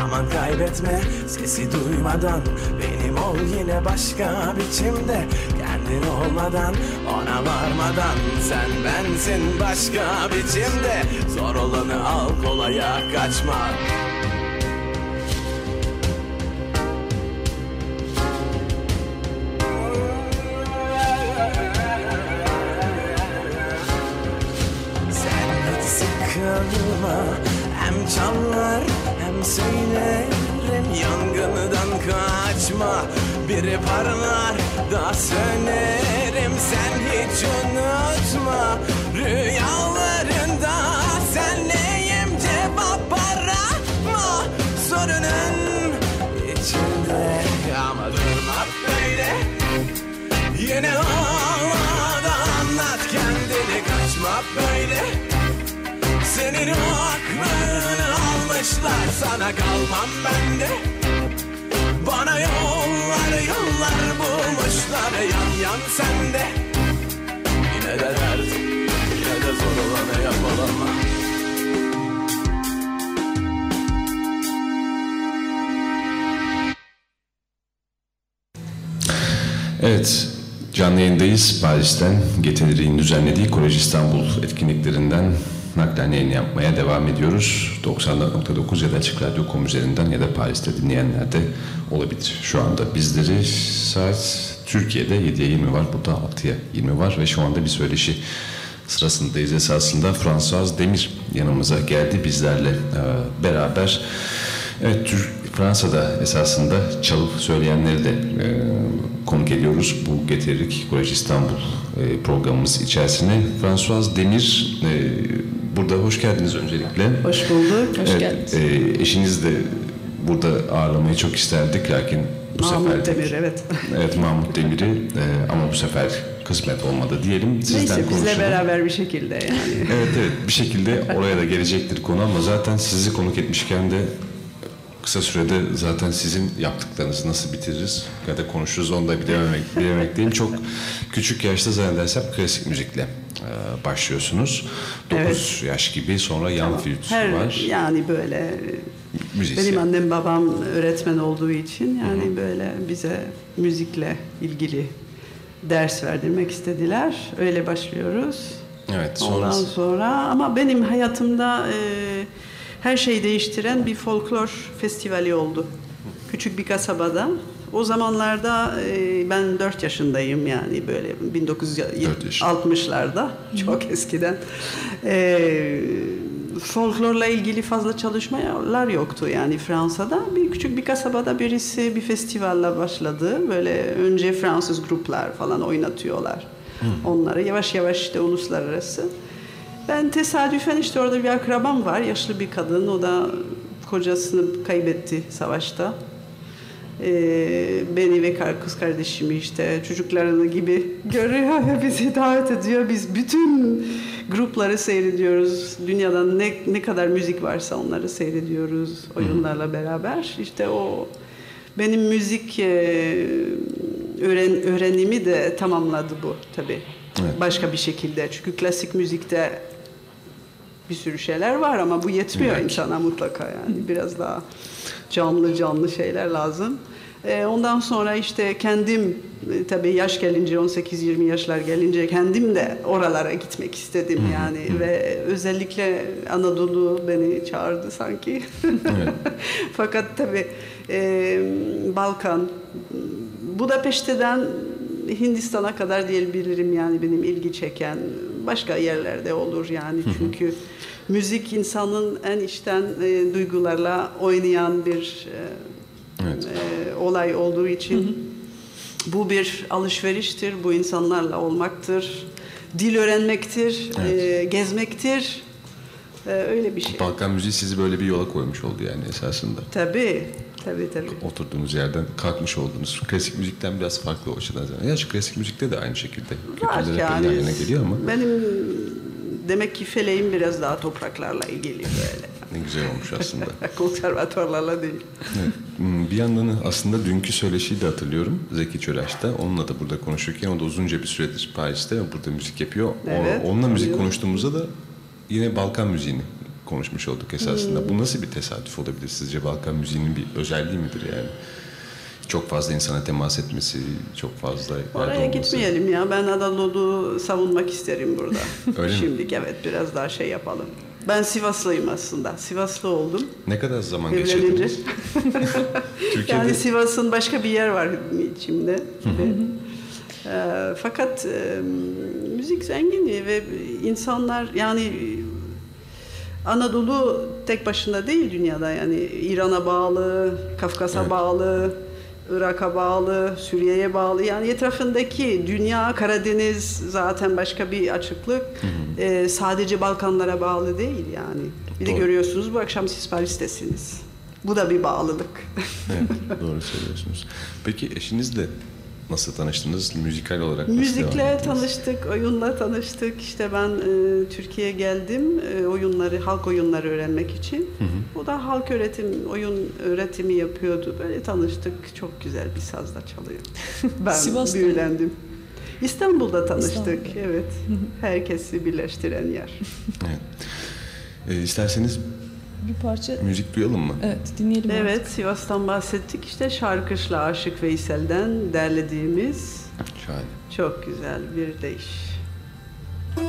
Aman kaybetme sesi duymadan Benim ol yine başka biçimde Kendin olmadan, ona varmadan. Sen bensin başka biçimde Zor olanı al kolaya kaçma. Sıkılma Hem çalar hem söylerim Yangından kaçma Biri parlar da sönerim. Sen hiç unutma Rüyalarında senleyim Cevap arama. Sorunun içinde Ama durma böyle. Yine olmadı anlat kendini kaçma böyle. Senin aklını almışlar sana kalmam ben de Bana yollar yollar bulmuşlar. Yan yan sende. Yine de dert yine de zor olanı yapalım? Evet, canlı yayındayız. Paris'ten Getiniri'nin düzenlediği Kolej İstanbul etkinliklerinden naklen yayın yapmaya devam ediyoruz. 94.9 ya da Açık Radyo.com üzerinden ya da Paris'te dinleyenler de olabilir. Şu anda bizleri saat Türkiye'de 7'ye 20 var, burada 6'ya 20 var ve şu anda bir söyleşi sırasındayız. Esasında François Demir yanımıza geldi bizlerle beraber. Evet, Tür- Fransa'da esasında çalıp söyleyenleri de e, konuk ediyoruz bu Getiririk Kolej İstanbul e, programımız içerisine. François Demir, e, burada hoş geldiniz öncelikle. Hoş bulduk. Hoş Evet, geldiniz. e, eşiniz de burada ağırlamayı çok isterdik lakin bu Mahmut sefer Demir, evet. Evet Mahmut Demir'i e, ama bu sefer kısmet olmadı diyelim. Sizden Neyse bizle beraber bir şekilde yani. Evet evet bir şekilde oraya da gelecektir konu ama zaten sizi konuk etmişken de kısa sürede zaten sizin yaptıklarınızı nasıl bitiririz ya da konuşuruz onu da bilememek, bilememekteyim. Çok küçük yaşta zannedersem klasik müzikle e, başlıyorsunuz. 9 Evet. yaş gibi sonra yan flüt Her var. yani böyle Müzisyen. benim annem babam öğretmen olduğu için yani böyle bize müzikle ilgili ders verdirmek istediler. Öyle başlıyoruz. Evet Ondan sonra sonra ama benim hayatımda e, her şeyi değiştiren bir folklor festivali oldu. Küçük bir kasabada. O zamanlarda e, ben 4 yaşındayım yani böyle Dört yaşında. 1960'larda çok eskiden. E, folklorla ilgili fazla çalışmalar yoktu yani Fransa'da. Bir küçük bir kasabada birisi bir festivalla başladı. Böyle önce Fransız gruplar falan oynatıyorlar. Onları yavaş yavaş işte uluslararası. Ben tesadüfen işte orada bir akrabam var, yaşlı bir kadın. O da kocasını kaybetti savaşta. Ee, beni ve kız kardeşimi işte çocuklarını gibi görüyor ve bizi davet ediyor. Biz bütün grupları seyrediyoruz. Dünyadan ne, ne kadar müzik varsa onları seyrediyoruz oyunlarla beraber. İşte o benim müzik e, öğren, öğrenimi de tamamladı bu tabii. Evet. Başka bir şekilde. Çünkü klasik müzikte bir sürü şeyler var ama bu yetmiyor Evet. insana mutlaka yani. Biraz daha canlı canlı şeyler lazım. Ee, ondan sonra işte kendim e, tabii yaş gelince 18-20 yaşlar gelince kendim de oralara gitmek istedim yani ve özellikle Anadolu beni çağırdı sanki. Evet. Fakat tabii e, Balkan Budapeşte'den Hindistan'a kadar diyebilirim yani benim ilgi çeken başka yerlerde olur yani çünkü müzik insanın en içten e, duygularla oynayan bir e, Evet. e, olay olduğu için bu bir alışveriştir, bu insanlarla olmaktır, dil öğrenmektir, e, gezmektir, E, öyle bir şey. Balkan müziği sizi böyle bir yola koymuş oldu yani esasında. Tabii, tabii tabii. Oturduğunuz yerden kalkmış oldunuz. Klasik müzikten biraz farklı o açıdan. Ya şu klasik müzikte de aynı şekilde. Var yani. yani. yana geliyor ama Benim demek ki feleğim biraz daha topraklarla ilgili böyle. ne güzel olmuş aslında. Konservatuarlarla değil. Evet. Hmm, Bir yandan aslında dünkü söyleşiyi de hatırlıyorum. Zeki Çölaş'ta. Onunla da burada konuşurken o da uzunca bir süredir Paris'te burada müzik yapıyor. O- Evet, onunla müzik konuştuğumuzda da yine Balkan müziğini konuşmuş olduk esasında. Hmm. Bu nasıl bir tesadüf olabilir sizce? Balkan müziğinin bir özelliği midir yani? Çok fazla insana temas etmesi, çok fazla Oraya gitmeyelim ya. Ben Anadolu'yu savunmak isterim burada. Öyle mi? Şimdilik evet biraz daha şey yapalım. Ben Sivaslıyım aslında. Sivaslı oldum. Ne kadar zaman geçirdiniz? Türkiye'de Yani Sivas'ın başka bir yer var içimde. E, fakat e, müzik zengin ve insanlar yani Anadolu tek başına değil dünyada yani İran'a bağlı, Kafkas'a Evet. bağlı, Irak'a bağlı, Suriye'ye bağlı yani etrafındaki dünya Karadeniz zaten başka bir açıklık. E, sadece Balkanlara bağlı değil yani. Bir de Doğru. görüyorsunuz bu akşam siz Paris'tesiniz. Bu da bir bağlılık. Evet, doğru söylüyorsunuz. Peki eşinizle nasıl tanıştınız? Müzikal olarak nasıl Müzikle tanıştık, oyunla tanıştık. İşte ben e, Türkiye'ye geldim e, oyunları, halk oyunları öğrenmek için. O da halk öğretim, oyun öğretimi yapıyordu. Böyle tanıştık. Çok güzel bir sazla çalıyor. Ben Sivas'ta. büyülendim. İstanbul'da tanıştık. İstanbul'da. Evet. Herkesi birleştiren yer. Evet. Ee, isterseniz Bir parça müzik duyalım mı? evet dinleyelim artık. Evet, Sivas'tan bahsettik. İşte Şarkışla Aşık Veysel'den derlediğimiz Şahane. çok güzel bir deyiş. Beş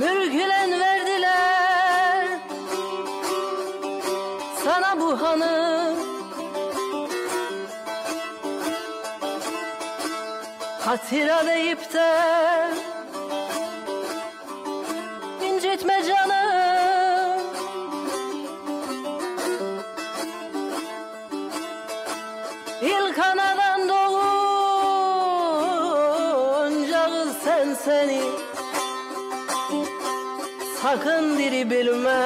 Mülkülen verdiler. Sana bu hanı. Hatira deyip de incitme canım İlk anadan doğunca kız sen seni Sakın diri bilme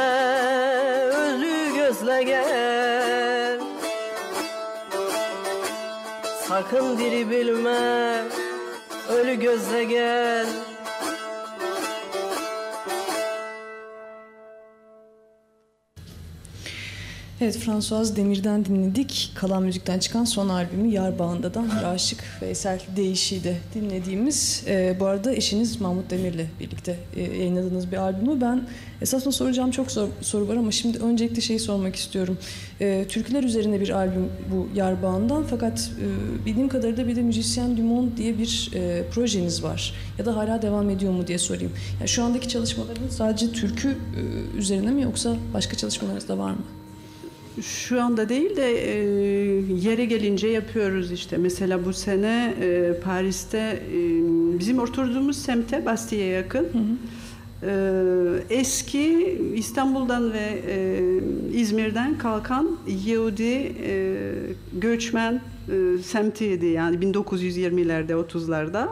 ölü gözle gel. Sakın diri bilme ölü gözle gel Evet François Demir'den dinledik. Kalan Müzik'ten çıkan son albümü Yar Bağında'dan Raşık Veysel Değişi'yi de dinlediğimiz. e, bu arada eşiniz Mahmut Demir'le birlikte e, yayınladığınız bir albümü. Ben esasında soracağım çok zor, soru var ama şimdi öncelikle şeyi sormak istiyorum. E, türküler üzerine bir albüm bu Yar Bağı'ndan fakat e, bildiğim kadarıyla bir de Müzisyen du Monde diye bir e, projeniz var. Ya da hala devam ediyor mu diye sorayım. Yani şu andaki çalışmalarınız sadece türkü e, üzerine mi yoksa başka çalışmalarınız da var mı? Şu anda değil de e, yere gelince yapıyoruz işte. Mesela bu sene e, Paris'te e, bizim oturduğumuz semte Bastiye'ye yakın. e, eski İstanbul'dan ve e, İzmir'den kalkan Yahudi e, göçmen e, semtiydi yani 1920'lerde 30'larda.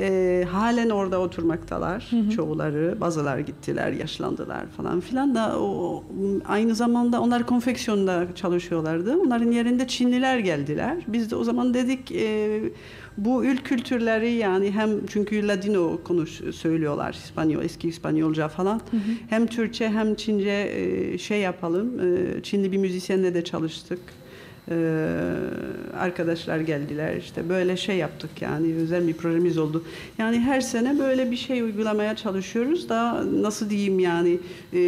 E, halen orada oturmaktalar çoğuları. Bazıları gittiler, yaşlandılar falan filan da o aynı zamanda onlar konfeksiyonda çalışıyorlardı. Onların yerinde Çinliler geldiler. Biz de o zaman dedik e, bu ül kültürleri yani hem çünkü Ladino konuş söylüyorlar İspanyol eski İspanyolca falan. Hem Türkçe hem Çince e, şey yapalım. E, Çinli bir müzisyenle de çalıştık. Ee, arkadaşlar geldiler işte böyle şey yaptık yani özel bir projemiz oldu. Yani her sene böyle bir şey uygulamaya çalışıyoruz da nasıl diyeyim yani e,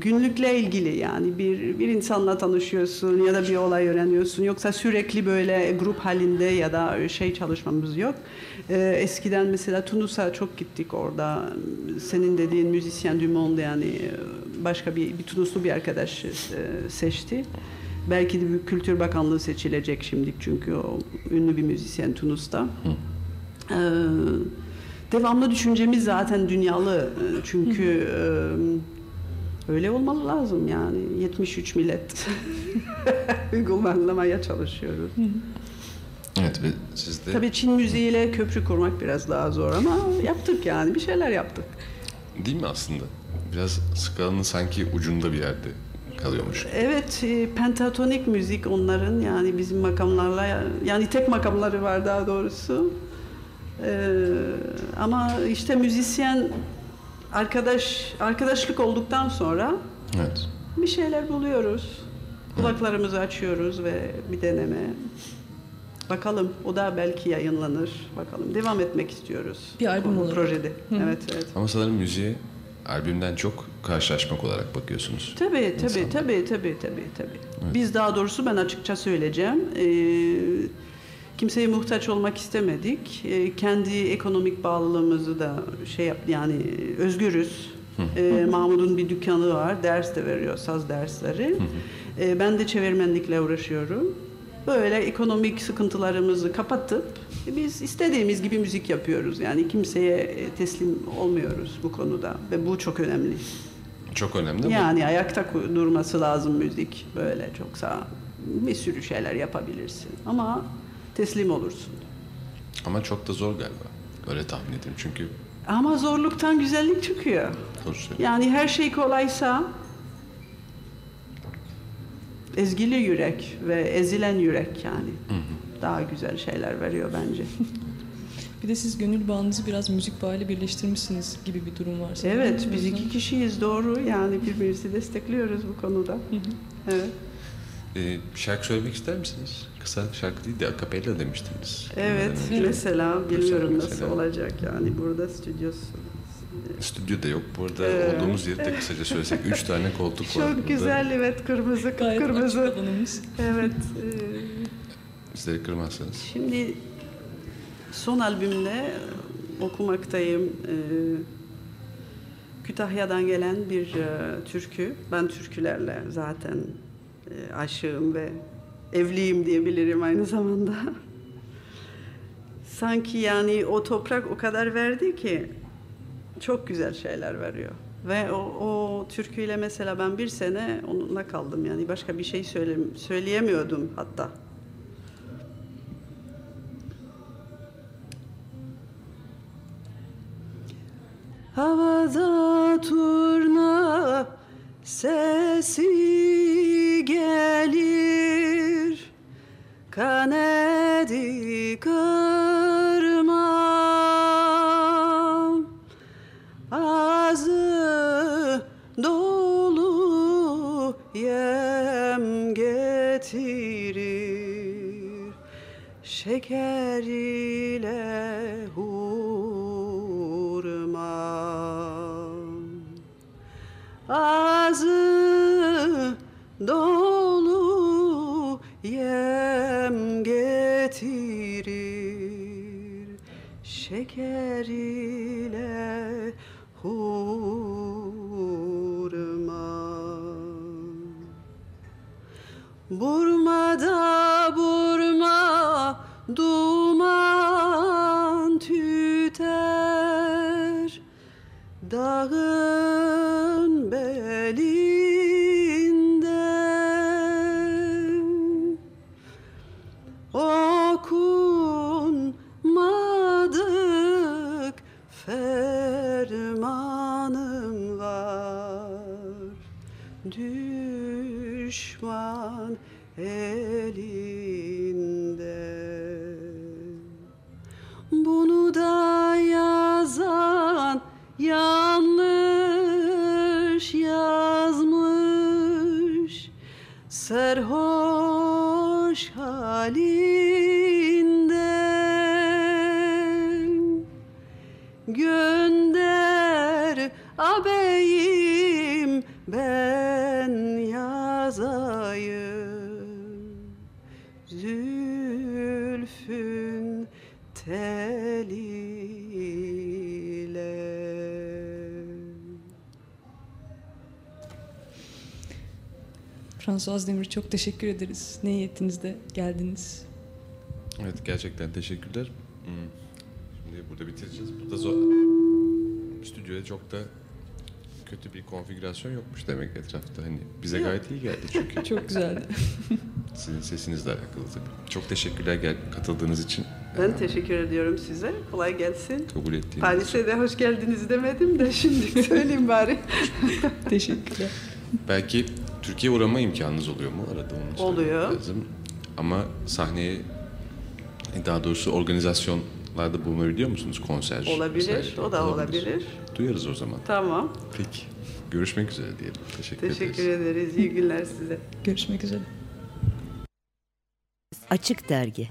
günlükle ilgili yani bir bir insanla tanışıyorsun ya da bir olay öğreniyorsun yoksa sürekli böyle grup halinde ya da şey çalışmamız yok. Ee, eskiden mesela Tunus'a çok gittik orada senin dediğin müzisyen du monde yani e, başka bir, bir Tunuslu bir arkadaş e, seçti. Belki de bir Kültür Bakanlığı seçilecek şimdi çünkü o ünlü bir müzisyen Tunus'ta. Ee, devamlı düşüncemiz zaten dünyalı Ee, çünkü e, öyle olmalı lazım yani 73 millet uygulamaya çalışıyoruz. Evet ve siz de Tabii Çin müziğiyle köprü kurmak biraz daha zor ama yaptık yani bir şeyler yaptık. değil mi aslında? Biraz skalanın sanki ucunda bir yerde kalıyormuş. Evet, e, pentatonik müzik onların yani bizim makamlarla yani tek makamları var daha doğrusu. Ee, ama işte müzisyen arkadaş arkadaşlık olduktan sonra Evet. bir şeyler buluyoruz. Kulaklarımızı açıyoruz ve bir deneme. Bakalım o da belki yayınlanır. Bakalım devam etmek istiyoruz. Bir albüm Bu olarak. projede. Evet evet. Ama sanırım müziğe albümden çok karşılaşmak olarak bakıyorsunuz. Tabii tabii tabii tabii tabii tabii. Biz daha doğrusu ben açıkça söyleyeceğim. Ee, kimseye muhtaç olmak istemedik. Ee, kendi ekonomik bağlılığımızı da şey yap yani özgürüz. Ee, Mahmut'un bir dükkanı var. Ders de veriyor saz dersleri. Ee, ben de çevirmenlikle uğraşıyorum. Böyle ekonomik sıkıntılarımızı kapatıp biz istediğimiz gibi müzik yapıyoruz. Yani kimseye e, teslim olmuyoruz bu konuda ve bu çok önemli. Çok önemli ama Yani ayakta durması lazım müzik böyle çoksa bir sürü şeyler yapabilirsin ama teslim olursun. ama çok da zor galiba. Öyle tahmin ediyorum çünkü Ama zorluktan güzellik çıkıyor. Yani her şey kolaysa ezgili yürek ve ezilen yürek yani daha güzel şeyler veriyor bence. Bir de siz gönül bağınızı biraz müzik bağıyla birleştirmişsiniz gibi bir durum var. sanırım. Evet biz iki kişiyiz doğru yani birbirimizi destekliyoruz bu konuda. Evet. Ee, şarkı söylemek ister misiniz? Kısa şarkı değil de akapella demiştiniz. Evet mesela bilmiyorum nasıl mesela. olacak yani burada stüdyosu. Stüdyoda yok. Burada Ee, olduğumuz yeri de kısaca söylesek. Üç tane koltuk var. Çok güzel evet kırmızı kırmızı. Evet. e, Bizleri kırmazsanız. Şimdi son albümde okumaktayım. E, Kütahya'dan gelen bir e, türkü. Ben türkülerle zaten e, aşığım ve evliyim diyebilirim aynı zamanda. Sanki yani o toprak o kadar verdi ki çok güzel şeyler veriyor. Ve o, o türküyle mesela ben bir sene onunla kaldım yani başka bir şey söyle, söyleyemiyordum hatta. Havada turna sesi gelir. Kanedi kırmam Ağzı dolu yem getirir. Şeker ile hurma Ağzı dolu yem getirir. Şeker ile hurma. Burmada burma duman tüter. Dağın François Demir çok teşekkür ederiz. Ne niyetinizde geldiniz. Evet gerçekten teşekkürler. Hmm. Şimdi burada bitireceğiz. Burada zor. Stüdyoda çok da kötü bir konfigürasyon yokmuş demek etrafta. Hani bize Yok. gayet iyi geldi çünkü. Çok güzeldi. Sizin sesinizle alakalı tabii. Çok teşekkürler gel katıldığınız için. Ben teşekkür ediyorum size. Kolay gelsin. Kabul ettiğiniz. Paris'e de hoş geldiniz demedim de şimdi söyleyeyim bari. Teşekkürler. Belki Türkiye uğrama imkanınız oluyor mu? Arada onu Oluyor. Lazım. Ama sahneye daha doğrusu organizasyonlarda bulunabiliyor musunuz? Konser Olabilir, vesaire? o da olabilir. Duyarız o zaman. Tamam. Peki. Görüşmek üzere diyelim. Teşekkür, Teşekkür ederiz. ederiz. İyi günler size. Görüşmek üzere. Açık Dergi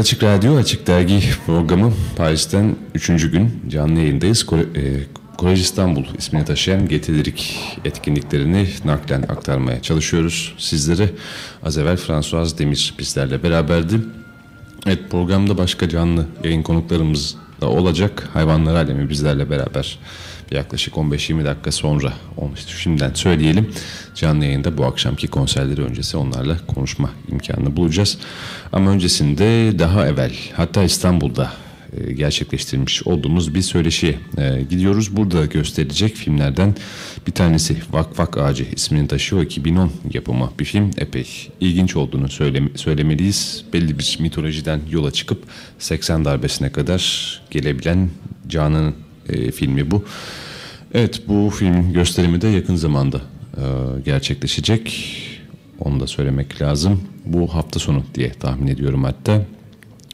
Açık Radyo, Açık Dergi programı Paris'ten 3. gün canlı yayındayız. Kore, e, Kolej İstanbul ismini taşıyan getiririk etkinliklerini naklen aktarmaya çalışıyoruz sizlere. Az evvel François Demir bizlerle beraberdi. Evet programda başka canlı yayın konuklarımız da olacak. Hayvanlar Alemi bizlerle beraber yaklaşık 15-20 dakika sonra olmuştu. Şimdiden söyleyelim. Canlı yayında bu akşamki konserleri öncesi onlarla konuşma imkanını bulacağız. Ama öncesinde daha evvel hatta İstanbul'da e, gerçekleştirmiş olduğumuz bir söyleşiye e, gidiyoruz. Burada gösterilecek filmlerden bir tanesi Vak Vak Ağacı ismini taşıyor. 2010 yapımı bir film. Epey ilginç olduğunu söyleme, söylemeliyiz. Belli bir mitolojiden yola çıkıp 80 darbesine kadar gelebilen Canan'ın e, filmi bu. Evet bu film gösterimi de yakın zamanda gerçekleşecek. Onu da söylemek lazım. Bu hafta sonu diye tahmin ediyorum hatta.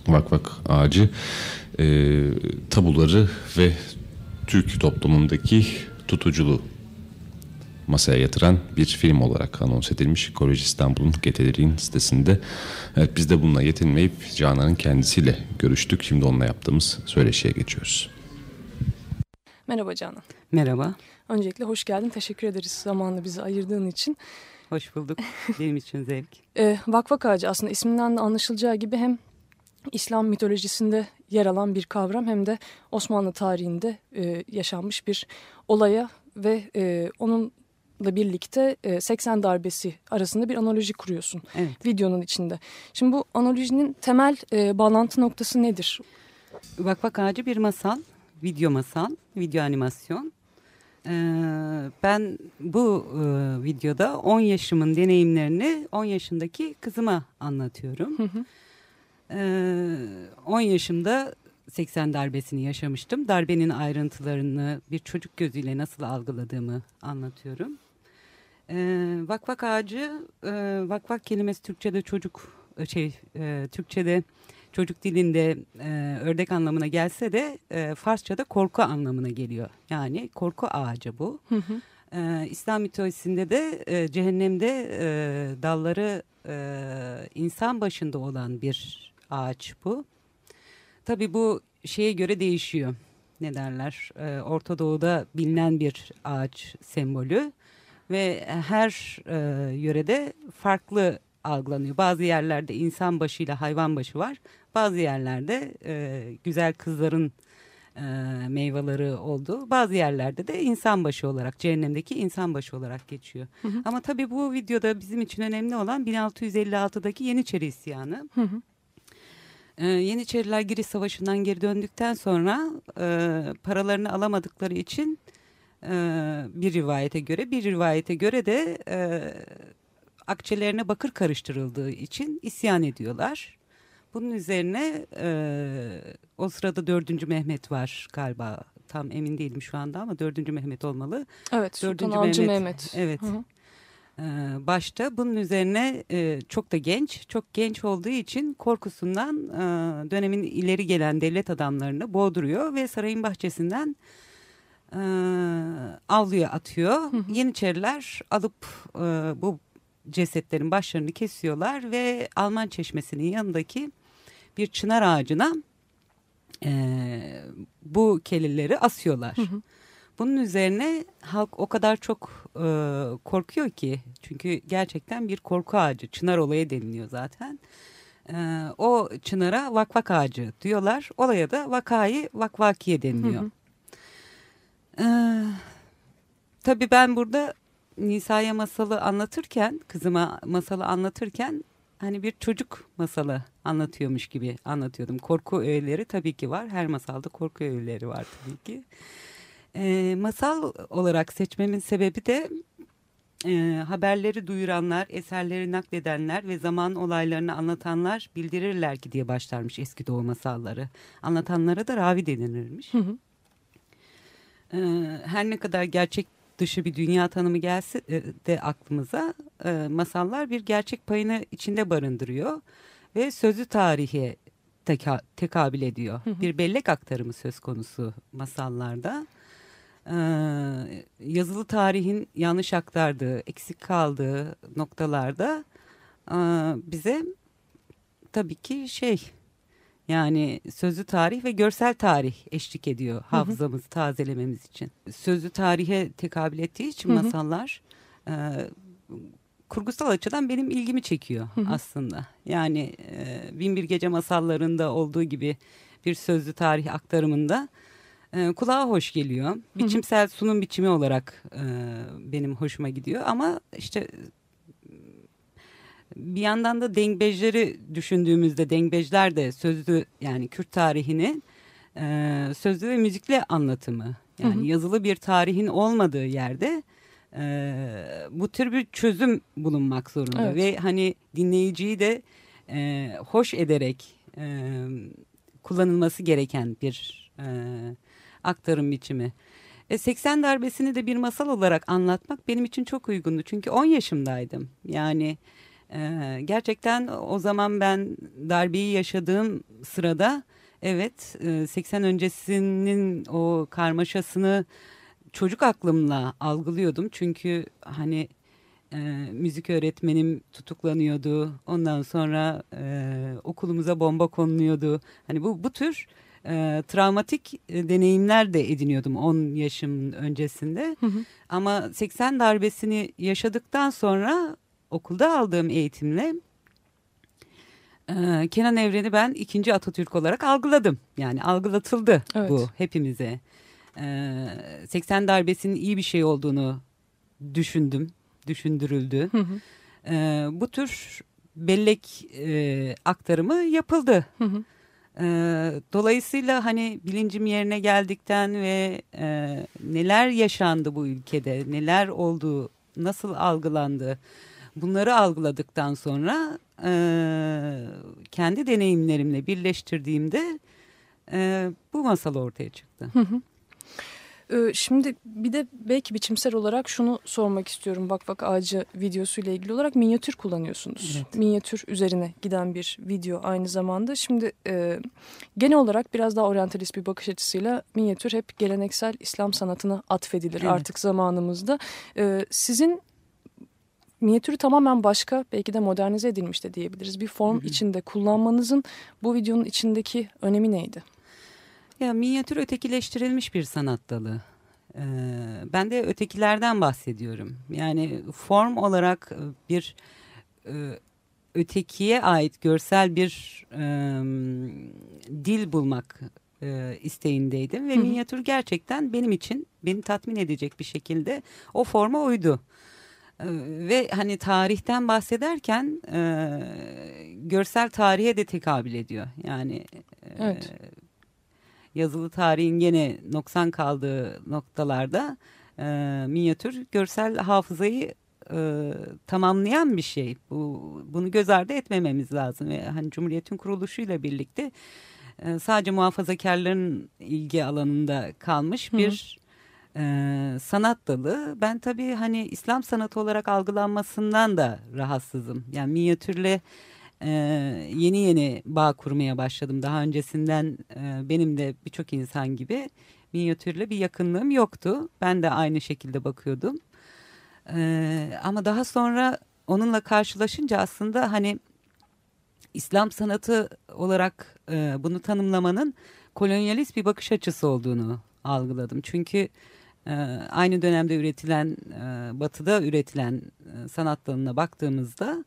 Vak Vak Ağacı e, tabuları ve Türk toplumundaki tutuculuğu masaya yatıran bir film olarak anons edilmiş. Kolej İstanbul'un Geteleri'nin sitesinde. Evet biz de bununla yetinmeyip Canan'ın kendisiyle görüştük. Şimdi onunla yaptığımız söyleşiye geçiyoruz. Merhaba Canan. Merhaba. Öncelikle hoş geldin. Teşekkür ederiz zamanla bizi ayırdığın için. Hoş bulduk. Benim için zevk. E, Vakvak Ağacı aslında isminden de anlaşılacağı gibi hem İslam mitolojisinde yer alan bir kavram hem de Osmanlı tarihinde e, yaşanmış bir olaya ve e, onunla birlikte e, 80 darbesi arasında bir analoji kuruyorsun evet. videonun içinde. Şimdi bu analojinin temel e, bağlantı noktası nedir? Vakvak Ağacı bir masal, video masal, video animasyon. Ee, ben bu e, videoda 10 yaşımın deneyimlerini 10 yaşındaki kızıma anlatıyorum. Hı hı. 10 yaşımda 80 darbesini yaşamıştım. Darbenin ayrıntılarını bir çocuk gözüyle nasıl algıladığımı anlatıyorum. Vakvak ağacı, vakvak kelimesi Türkçe'de çocuk, şey Türkçe'de çocuk dilinde ördek anlamına gelse de Farsça'da korku anlamına geliyor. Yani korku ağacı bu. Hı hı. İslam mitolojisinde de cehennemde dalları insan başında olan bir ağaç bu. Tabii bu şeye göre değişiyor. Ne derler? E, Orta Doğu'da bilinen bir ağaç sembolü ve her e, yörede farklı algılanıyor. Bazı yerlerde insan başıyla hayvan başı var. Bazı yerlerde e, güzel kızların e, meyveleri oldu. Bazı yerlerde de insan başı olarak, cehennemdeki insan başı olarak geçiyor. Hı hı. Ama tabii bu videoda bizim için önemli olan 1656'daki Yeniçeri isyanı. Hı hı. Ee, Yeniçeriler Giriş Savaşı'ndan geri döndükten sonra e, paralarını alamadıkları için e, bir rivayete göre bir rivayete göre de e, akçelerine bakır karıştırıldığı için isyan ediyorlar. Bunun üzerine e, o sırada 4. Mehmet var galiba tam emin değilim şu anda ama 4. Mehmet olmalı. Evet Sultan Avcı Mehmet. Mehmet. Evet. Hı hı. Ee, başta bunun üzerine e, çok da genç, çok genç olduğu için korkusundan e, dönemin ileri gelen devlet adamlarını boğduruyor ve sarayın bahçesinden e, avluya atıyor. Hı hı. Yeniçeriler alıp e, bu cesetlerin başlarını kesiyorlar ve Alman çeşmesinin yanındaki bir çınar ağacına e, bu kelileri asıyorlar. Hı hı. Bunun üzerine halk o kadar çok e, korkuyor ki çünkü gerçekten bir korku ağacı çınar olayı deniliyor zaten. E, o çınara vakvak ağacı diyorlar. Olaya da vakayı vakvakiye deniliyor. Hı hı. E, tabii ben burada Nisa'ya masalı anlatırken kızıma masalı anlatırken hani bir çocuk masalı anlatıyormuş gibi anlatıyordum. Korku öğeleri tabii ki var. Her masalda korku öğeleri var tabii ki. E, masal olarak seçmemin sebebi de e, haberleri duyuranlar, eserleri nakledenler ve zaman olaylarını anlatanlar bildirirler ki diye başlarmış eski doğu masalları. Anlatanlara da ravi denilirmiş. Hı hı. E, her ne kadar gerçek dışı bir dünya tanımı gelse de aklımıza e, masallar bir gerçek payını içinde barındırıyor ve sözlü tarihe teka, tekabül ediyor. Hı hı. Bir bellek aktarımı söz konusu masallarda. Ee, yazılı tarihin yanlış aktardığı, eksik kaldığı noktalarda e, bize tabii ki şey Yani sözlü tarih ve görsel tarih eşlik ediyor hafızamızı tazelememiz için. Sözlü tarihe tekabül ettiği için Hı hı. masallar e, kurgusal açıdan benim ilgimi çekiyor Hı hı. aslında. Yani e, Bin Bir Gece masallarında olduğu gibi bir sözlü tarih aktarımında e, kulağa hoş geliyor. Biçimsel sunum biçimi olarak e, benim hoşuma gidiyor ama işte bir yandan da dengbejleri düşündüğümüzde dengbejler de sözlü yani Kürt tarihinin e, sözlü ve müzikli anlatımı. Yani Hı hı. yazılı bir tarihin olmadığı yerde e, bu tür bir çözüm bulunmak zorunda. Evet. Ve hani dinleyiciyi de e, hoş ederek e, kullanılması gereken bir e, aktarım biçimi. E, 80 darbesini de bir masal olarak anlatmak benim için çok uygundu. Çünkü 10 yaşımdaydım. Yani e, gerçekten o zaman ben darbeyi yaşadığım sırada evet e, 80 öncesinin o karmaşasını çocuk aklımla algılıyordum. Çünkü hani e, müzik öğretmenim tutuklanıyordu. Ondan sonra e, okulumuza bomba konuluyordu. Hani bu bu tür e, travmatik e, deneyimler de ediniyordum 10 yaşım öncesinde. Ama 80 darbesini yaşadıktan sonra okulda aldığım eğitimle e, Kenan Evren'i ben ikinci Atatürk olarak algıladım. Yani algılatıldı Evet. bu hepimize. E, 80 darbesinin iyi bir şey olduğunu düşündüm, düşündürüldü. Hı hı. E, bu tür bellek e, aktarımı yapıldı. Hı hı. E, dolayısıyla hani bilincim yerine geldikten ve e, neler yaşandı bu ülkede, neler oldu, nasıl algılandı bunları algıladıktan sonra e, kendi deneyimlerimle birleştirdiğimde e, bu masal ortaya çıktı. Hı hı. Ee, Şimdi bir de belki biçimsel olarak şunu sormak istiyorum. Bak bak ağacı videosuyla ilgili olarak minyatür kullanıyorsunuz. Evet. Minyatür üzerine giden bir video aynı zamanda. Şimdi e, genel olarak biraz daha oryantalist bir bakış açısıyla minyatür hep geleneksel İslam sanatına atfedilir Evet. artık zamanımızda. E, sizin minyatürü tamamen başka belki de modernize edilmiş de diyebiliriz. Bir form içinde kullanmanızın bu videonun içindeki önemi neydi? Ya minyatür ötekileştirilmiş bir sanat dalı. Ee, ben de ötekilerden bahsediyorum. Yani form olarak bir e, ötekiye ait görsel bir e, dil bulmak e, isteğindeydim ve Hı hı. minyatür gerçekten benim için beni tatmin edecek bir şekilde o forma uydu. Ee, Ve hani tarihten bahsederken e, görsel tarihe de tekabül ediyor. Yani e, Evet. yazılı tarihin gene noksan kaldığı noktalarda e, minyatür görsel hafızayı e, tamamlayan bir şey. Bu bunu göz ardı etmememiz lazım. Ve hani Cumhuriyet'in kuruluşuyla birlikte e, sadece muhafazakarların ilgi alanında kalmış bir e, sanat dalı. Ben tabii hani İslam sanatı olarak algılanmasından da rahatsızım. Yani minyatürle e, yeni yeni bağ kurmaya başladım. Daha öncesinden e, benim de birçok insan gibi minyatürle bir yakınlığım yoktu. Ben de aynı şekilde bakıyordum. E, ama daha sonra onunla karşılaşınca aslında hani İslam sanatı olarak e, bunu tanımlamanın kolonyalist bir bakış açısı olduğunu algıladım. Çünkü aynı dönemde üretilen, e, batıda üretilen e, sanat dalına baktığımızda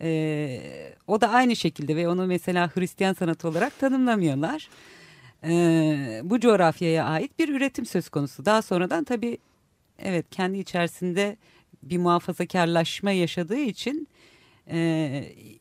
e, o da aynı şekilde ve onu mesela Hristiyan sanatı olarak tanımlamıyorlar. Bu coğrafyaya ait bir üretim söz konusu. Daha sonradan tabii evet kendi içerisinde bir muhafazakarlaşma yaşadığı için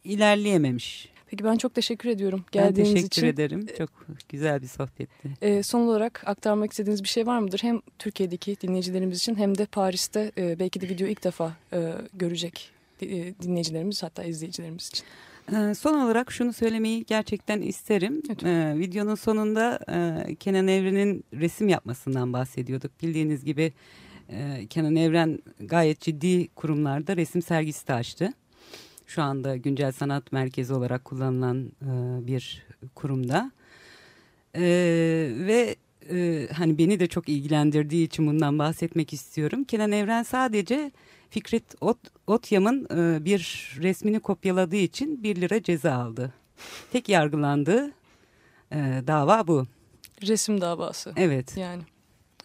ilerleyememiş. Peki ben çok teşekkür ediyorum Ben geldiğiniz teşekkür için. ederim. Çok güzel bir sohbetti. Ee, son olarak aktarmak istediğiniz bir şey var mıdır? Hem Türkiye'deki dinleyicilerimiz için hem de Paris'te e, belki de videoyu ilk defa e, görecek e, dinleyicilerimiz hatta izleyicilerimiz için. Ee, Son olarak şunu söylemeyi gerçekten isterim. Ee, videonun sonunda e, Kenan Evren'in resim yapmasından bahsediyorduk. Bildiğiniz gibi e, Kenan Evren gayet ciddi kurumlarda resim sergisi de açtı. Şu anda Güncel Sanat Merkezi olarak kullanılan e, bir kurumda. Ee, ve e, hani beni de çok ilgilendirdiği için bundan bahsetmek istiyorum. Kenan Evren sadece Fikret Ot, Otyam'ın e, bir resmini kopyaladığı için 1 lira ceza aldı. Tek yargılandığı e, dava bu. Resim davası. Evet. Yani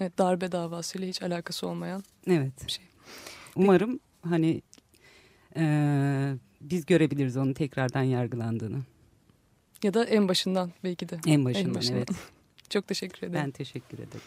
evet, darbe davasıyla hiç alakası olmayan. Evet. Bir şey. Umarım hani e, biz görebiliriz onun tekrardan yargılandığını. Ya da en başından belki de. En başından, evet. Çok teşekkür ederim. Ben teşekkür ederim.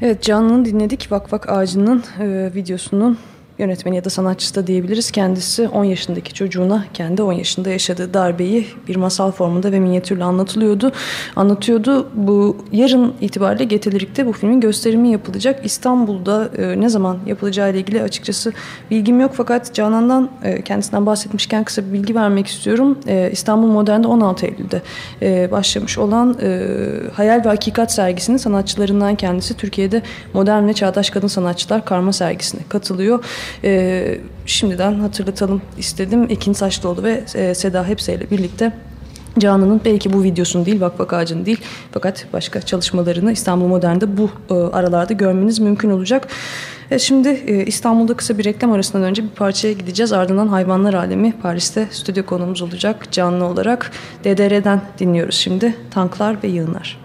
Evet Canlı'nı dinledik. Vak Vak Ağacı'nın e, videosunun yönetmeni ya da sanatçısı da diyebiliriz. Kendisi 10 yaşındaki çocuğuna kendi 10 yaşında yaşadığı darbeyi bir masal formunda ve minyatürle anlatılıyordu. Anlatıyordu. Bu yarın itibariyle Getelirik'te bu filmin gösterimi yapılacak. İstanbul'da e, ne zaman yapılacağı ile ilgili açıkçası bilgim yok. Fakat Canan'dan e, kendisinden bahsetmişken kısa bir bilgi vermek istiyorum. E, İstanbul Modern'de 16 Eylül'de e, başlamış olan e, Hayal ve Hakikat sergisinin sanatçılarından kendisi Türkiye'de modern ve çağdaş kadın sanatçılar karma sergisine katılıyor. E, şimdiden hatırlatalım istedim. Ekin Saçlıoğlu ve e, Seda Hepse ile birlikte Canan'ın belki bu videosunu değil, Vak Vak Ağacı'nı değil fakat başka çalışmalarını İstanbul Modern'de bu e, aralarda görmeniz mümkün olacak. E, şimdi e, İstanbul'da kısa bir reklam arasından önce bir parçaya gideceğiz. Ardından Hayvanlar Alemi Paris'te stüdyo konumuz olacak canlı olarak. DDR'den dinliyoruz şimdi. Tanklar ve Yığınlar.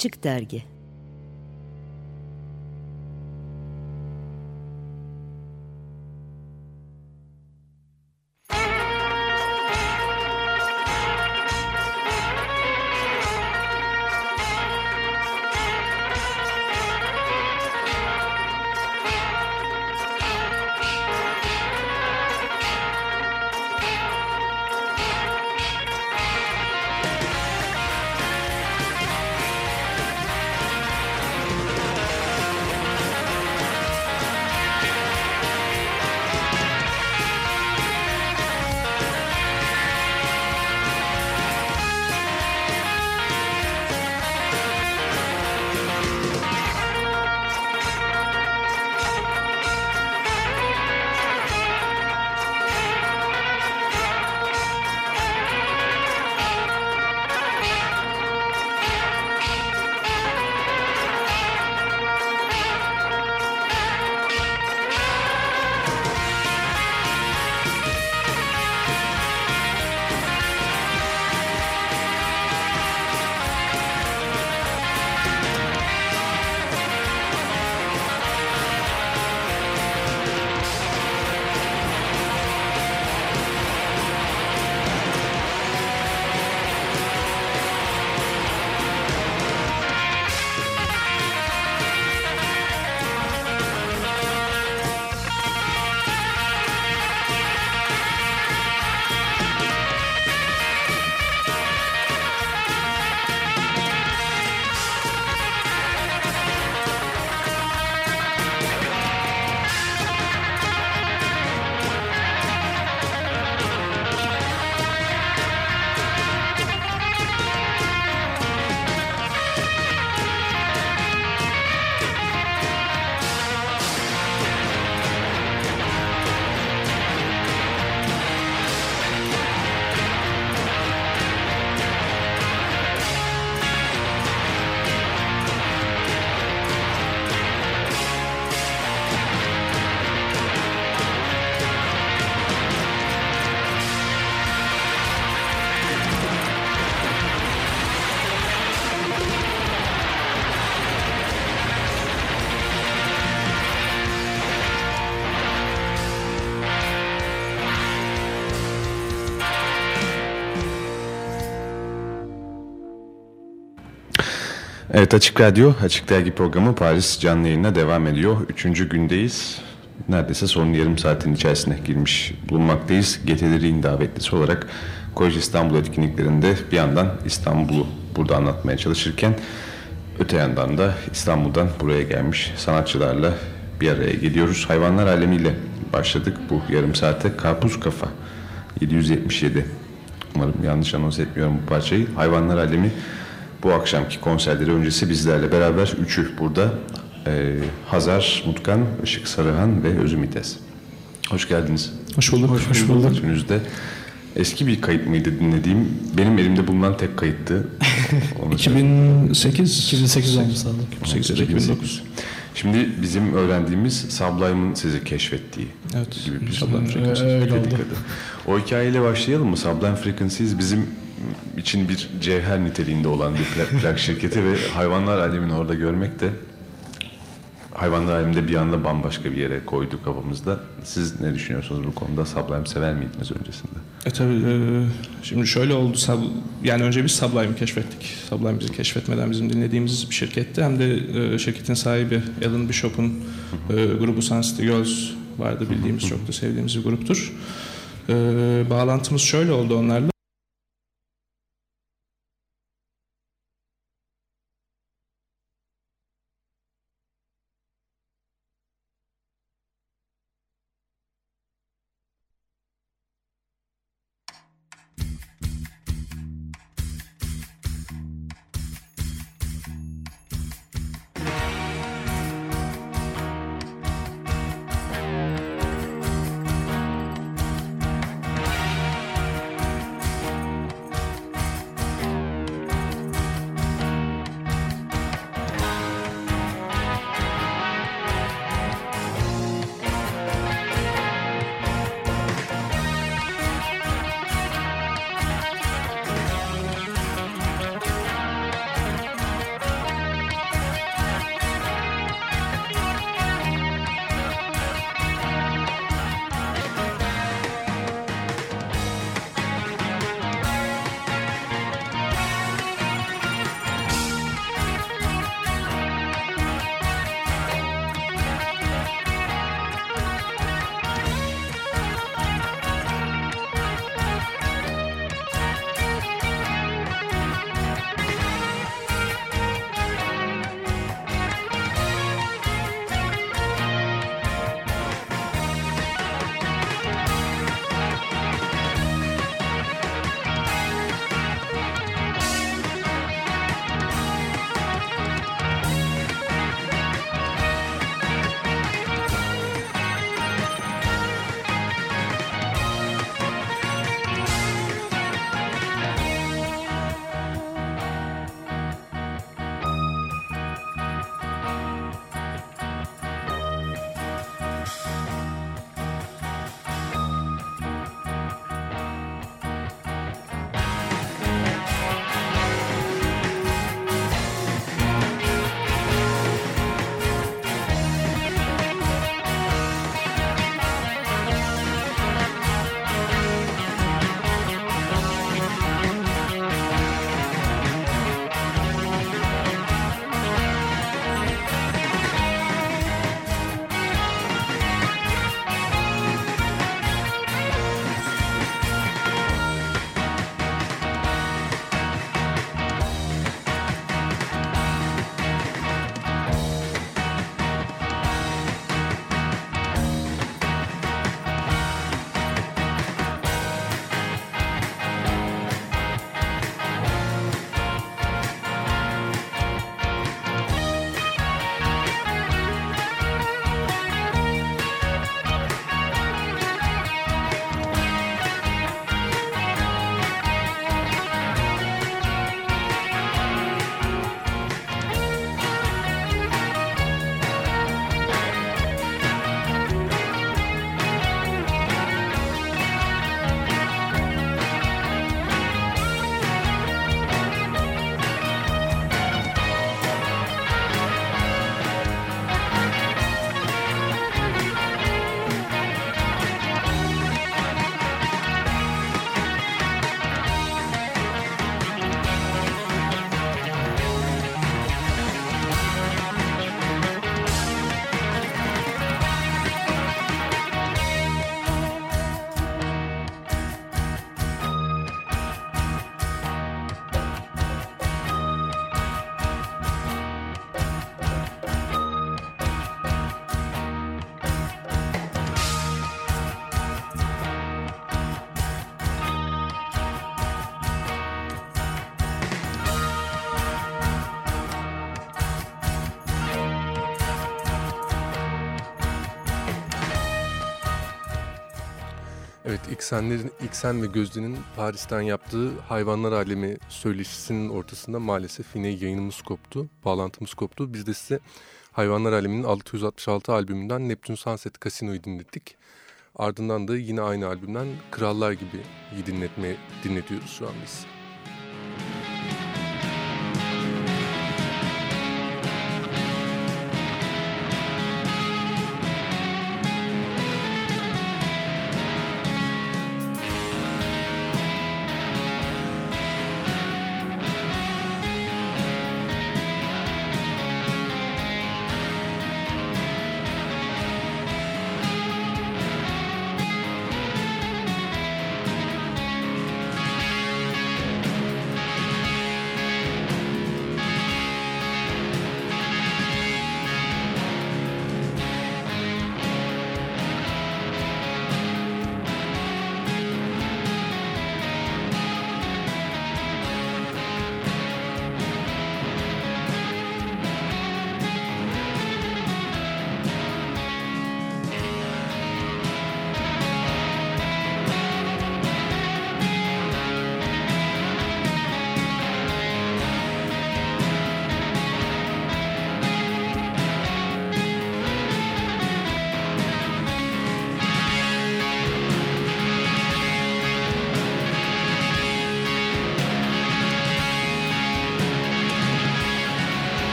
Açık Dergi Evet Açık Radyo, Açık Dergi programı Paris canlı yayına devam ediyor. Üçüncü gündeyiz. Neredeyse son yarım saatin içerisine girmiş bulunmaktayız. Geteleri'nin davetlisi olarak Kolej İstanbul etkinliklerinde bir yandan İstanbul'u burada anlatmaya çalışırken öte yandan da İstanbul'dan buraya gelmiş sanatçılarla bir araya geliyoruz. Hayvanlar alemiyle başladık bu yarım saate. Karpuz Kafa 777 Umarım yanlış anons etmiyorum bu parçayı. Hayvanlar Alemi bu akşamki konserleri öncesi bizlerle beraber üçü burada. Ee, Hazar, Mutkan, Işık Sarıhan ve Özüm İtes. Hoş geldiniz. Hoş bulduk. Hoş, bulduk. Üçünüz de eski bir kayıt mıydı dinlediğim? Benim elimde bulunan tek kayıttı. Onu 2008 2008 olmuş sandım. 2008 ya da 2009. Şimdi bizim öğrendiğimiz Sublime'ın sizi keşfettiği Evet. gibi bir Sublime Frequencies. Öyle oldu. O hikayeyle başlayalım mı? Sublime Frequencies bizim için bir cevher niteliğinde olan bir plak, şirketi ve hayvanlar alemini orada görmek de hayvanlar aleminde bir anda bambaşka bir yere koydu kafamızda. Siz ne düşünüyorsunuz bu konuda? Sublime sever miydiniz öncesinde? E tabii e, şimdi şöyle oldu. Sub, yani önce biz Sublime'ı keşfettik. Sublime bizi keşfetmeden bizim dinlediğimiz bir şirketti. Hem de e, şirketin sahibi Alan Bishop'un e, grubu Sun City Girls vardı bildiğimiz çok da sevdiğimiz bir gruptur. E, bağlantımız şöyle oldu onlarla. Evet, İksenlerin, İksen ve Gözde'nin Paris'ten yaptığı Hayvanlar Alemi söyleşisinin ortasında maalesef yine yayınımız koptu, bağlantımız koptu. Biz de size Hayvanlar Alemi'nin 666 albümünden Neptune Sunset Casino'yu dinlettik. Ardından da yine aynı albümden Krallar gibi dinletme, dinletiyoruz şu an biz.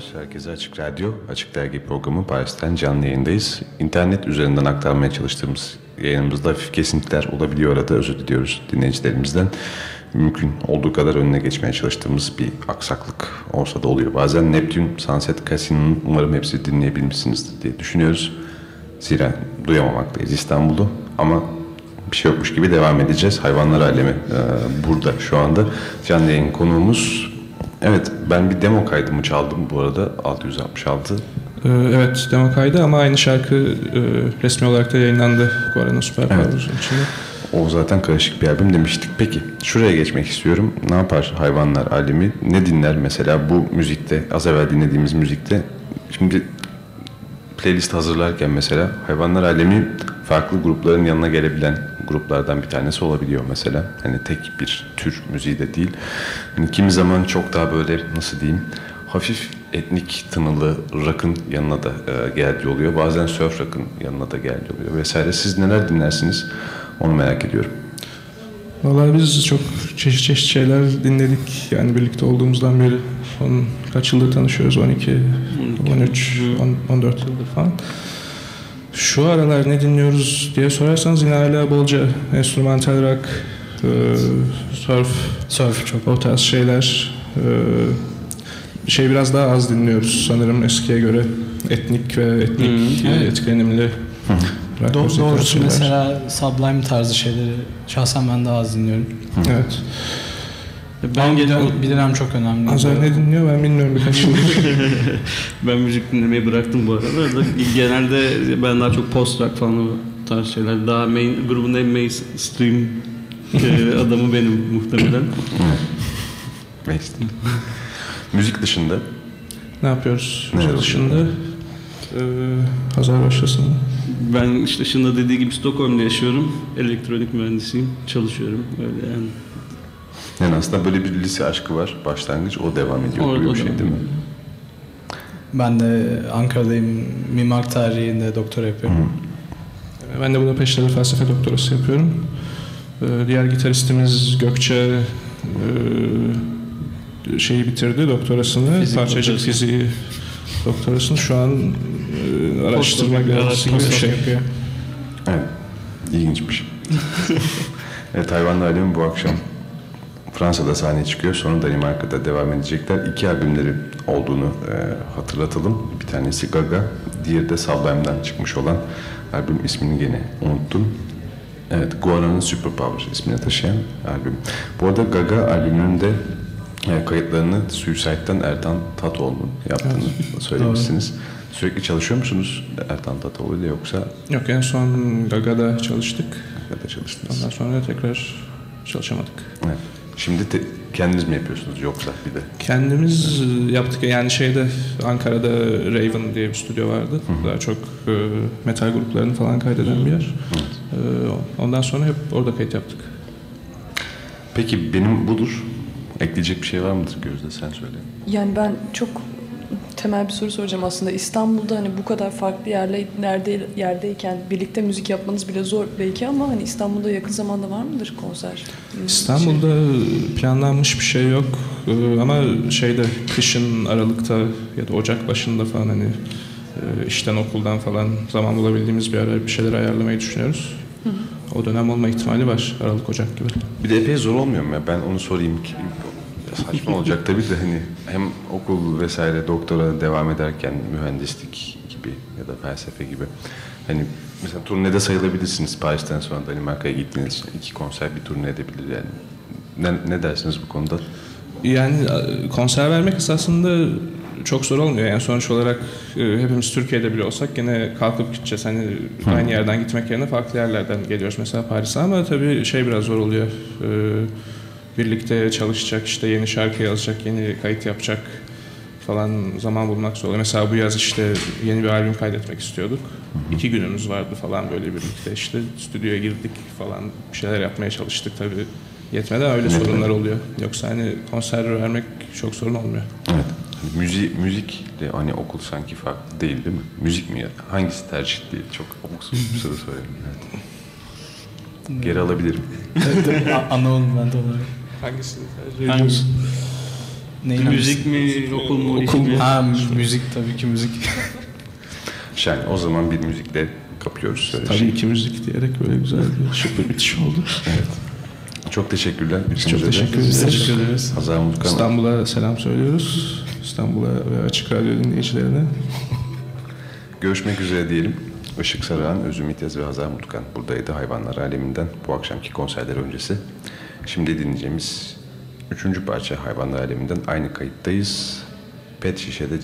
Merhabalar. Herkese Açık Radyo, Açık Dergi programı Paris'ten canlı yayındayız. İnternet üzerinden aktarmaya çalıştığımız yayınımızda hafif kesintiler olabiliyor arada. Özür diliyoruz dinleyicilerimizden. Mümkün olduğu kadar önüne geçmeye çalıştığımız bir aksaklık olsa da oluyor. Bazen Neptune, Sunset Casino'nun umarım hepsi dinleyebilmişsinizdir diye düşünüyoruz. Zira duyamamaktayız İstanbul'u ama bir şey yokmuş gibi devam edeceğiz. Hayvanlar alemi e, burada şu anda. Canlı yayın konuğumuz Evet ben bir demo kaydımı çaldım bu arada 666. Ee, evet demo kaydı ama aynı şarkı e, resmi olarak da yayınlandı Guarana Super Evet. İçinde. O zaten karışık bir albüm demiştik. Peki şuraya geçmek istiyorum. Ne yapar hayvanlar alemi? Ne dinler mesela bu müzikte az evvel dinlediğimiz müzikte? Şimdi playlist hazırlarken mesela hayvanlar alemi farklı grupların yanına gelebilen gruplardan bir tanesi olabiliyor mesela. Hani tek bir tür müziği de değil. Hani kimi zaman çok daha böyle nasıl diyeyim hafif etnik tınılı rock'ın yanına da e, geldiği oluyor. Bazen surf rock'ın yanına da geldiği oluyor vesaire. Siz neler dinlersiniz? Onu merak ediyorum. Vallahi biz çok çeşit çeşit şeyler dinledik. Yani birlikte olduğumuzdan beri son kaç yıldır tanışıyoruz? 12, 13, 10 14 yıldır falan. Şu aralar ne dinliyoruz diye sorarsanız yine hala bolca enstrümantal rock, e, surf, surf çok o tarz şeyler. E, şey biraz daha az dinliyoruz sanırım eskiye göre etnik ve etnik Hı, e, evet. etkilenimli rock Do- müzik doğrusu şeyler. mesela Sublime tarzı şeyleri şahsen ben daha az dinliyorum. Evet. Ben dönem, bir dönem çok önemli. Azar ne dinliyor ben bilmiyorum birkaç yıldır. ben müzik dinlemeyi bıraktım bu arada. Da Genelde ben daha çok post rock falan o tarz şeyler. Daha main, grubun en mainstream e, adamı benim muhtemelen. Mainstream. Müzik dışında Ne yapıyoruz? Neler Müzik dışında. Ee, Hazar başlasın. Ben işte Şında dediği gibi Stockholm'da yaşıyorum. Elektronik mühendisiyim. Çalışıyorum. Öyle yani. Yani aslında böyle bir lise aşkı var. Başlangıç o devam ediyor Orada bir şey değil mi? Ben de Ankara'dayım. Mimarlık tarihinde doktora yapıyorum. Ben de Budapeşte'de felsefe doktorası yapıyorum. Ee, Diğer gitaristimiz Gökçe e, şeyi bitirdi doktorasını. Fizik Parçacık doktorası. fiziği doktorasını şu an e, araştırma görevlisi gibi bir şey. yapıyor. Evet. İlginçmiş. evet Hayvanlı Alem bu akşam Fransa'da sahneye çıkıyor. Sonra Danimarka'da devam edecekler. İki albümleri olduğunu e, hatırlatalım. Bir tanesi Gaga, diğeri de Sublime'dan çıkmış olan albüm ismini gene unuttum. Evet, Guana'nın Superpower ismini taşıyan albüm. Bu arada Gaga albümünün de e, kayıtlarını Suicide'den Ertan Tatoğlu'nun yaptığını söylemişsiniz. Sürekli çalışıyor musunuz Ertan Tatoğlu ile yoksa Yok en son Gaga'da çalıştık. Gaga'da çalıştınız. Ondan sonra tekrar çalışamadık. Evet. Şimdi te- kendiniz mi yapıyorsunuz yoksa bir de? Kendimiz e, yaptık yani şeyde Ankara'da Raven diye bir stüdyo vardı. Daha çok e, metal gruplarını falan kaydeden bir yer. E, ondan sonra hep orada kayıt yaptık. Peki benim budur. Ekleyecek bir şey var mıdır Gözde sen söyle. Yani ben çok temel bir soru soracağım aslında. İstanbul'da hani bu kadar farklı yerle, yerde, yerdeyken birlikte müzik yapmanız bile zor belki ama hani İstanbul'da yakın zamanda var mıdır konser? İstanbul'da planlanmış bir şey yok E, ama şeyde kışın Aralık'ta ya da Ocak başında falan hani e, işten okuldan falan zaman bulabildiğimiz bir ara bir şeyler ayarlamayı düşünüyoruz. Hı hı. O dönem olma ihtimali var Aralık Ocak gibi. Bir de epey zor olmuyor mu ya? Ben onu sorayım ki. Saçma olacak tabii de hani hem okul vesaire doktora devam ederken mühendislik gibi ya da felsefe gibi. Hani mesela turnede sayılabilirsiniz Paris'ten sonra Danimarka'ya gittiğiniz için. iki konser bir turne edebilir yani. Ne, ne dersiniz bu konuda? Yani e, konser vermek esasında çok zor olmuyor. Yani sonuç olarak e, hepimiz Türkiye'de bile olsak gene kalkıp gideceğiz. Hani Hı. aynı yerden gitmek yerine farklı yerlerden geliyoruz mesela Paris'e ama tabii şey biraz zor oluyor. E, birlikte çalışacak, işte yeni şarkı yazacak, yeni kayıt yapacak falan zaman bulmak zor. Mesela bu yaz işte yeni bir albüm kaydetmek istiyorduk. İki günümüz vardı falan böyle birlikte işte stüdyoya girdik falan bir şeyler yapmaya çalıştık tabii. Yetmedi öyle Yetmedi. sorunlar oluyor. Yoksa hani konser vermek çok sorun olmuyor. Evet. Müzik, müzikle hani okul sanki farklı değil değil mi? Müzik mi ya? Hangisi tercih değil? Çok abuksuz bir soru sorayım. Evet. Geri alabilirim. Evet, anlamadım ben de olarak. Hangisini tercih Hangisi? ediyorsun? Neyi Müzik mi, okul mu, Okul mi? Ha mü- müzik tabii ki müzik. Şen, o zaman bir müzikle kapıyoruz söyleşi. Tabii ki müzik diyerek böyle güzel bir şık bir bitiş oldu. Evet. Çok teşekkürler. Biz çok teşekkür ederiz. Teşekkür ederiz. Hazar Mutkan. İstanbul'a selam söylüyoruz. İstanbul'a ve Açık Radyo dinleyicilerine. Görüşmek üzere diyelim. Işık Sarıhan, Özüm İtyaz ve Hazar Mutkan buradaydı hayvanlar aleminden bu akşamki konserler öncesi. Şimdi dinleyeceğimiz üçüncü parça hayvanlar aleminden aynı kayıttayız. Pet şişede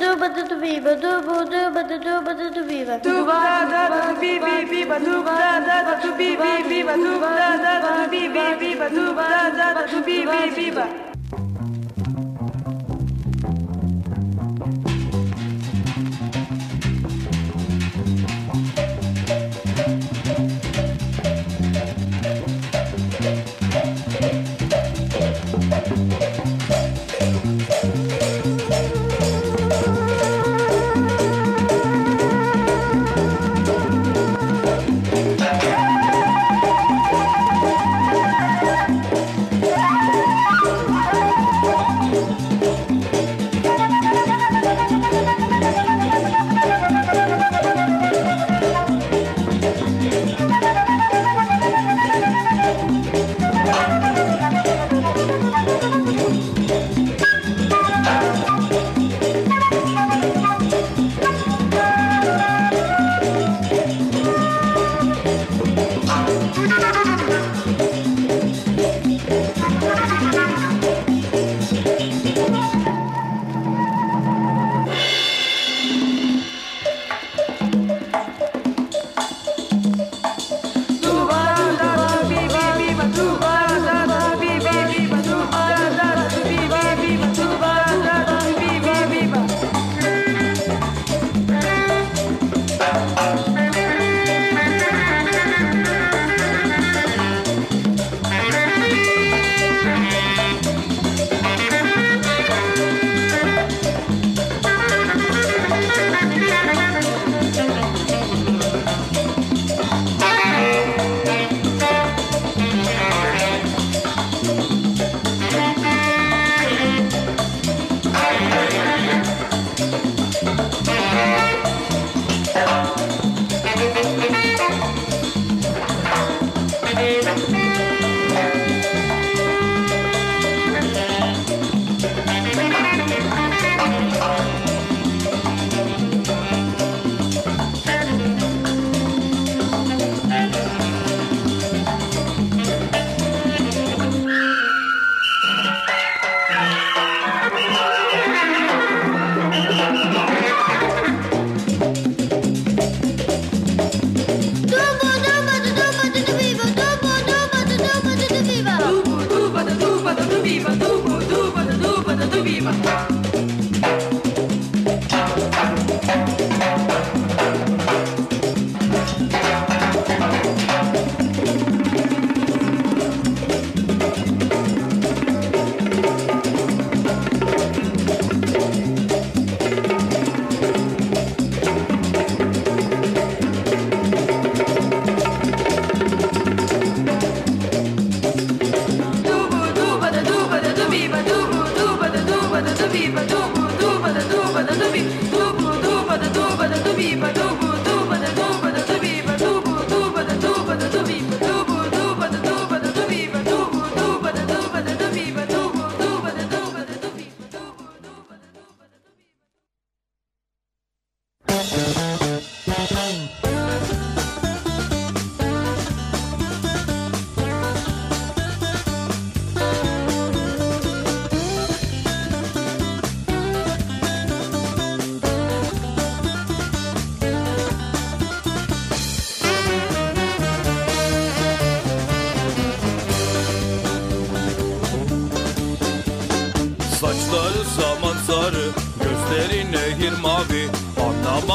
duba da da biba duba duba da duba da da biba duba da da biba biba duba da da biba biba duba da da biba biba duba da da biba biba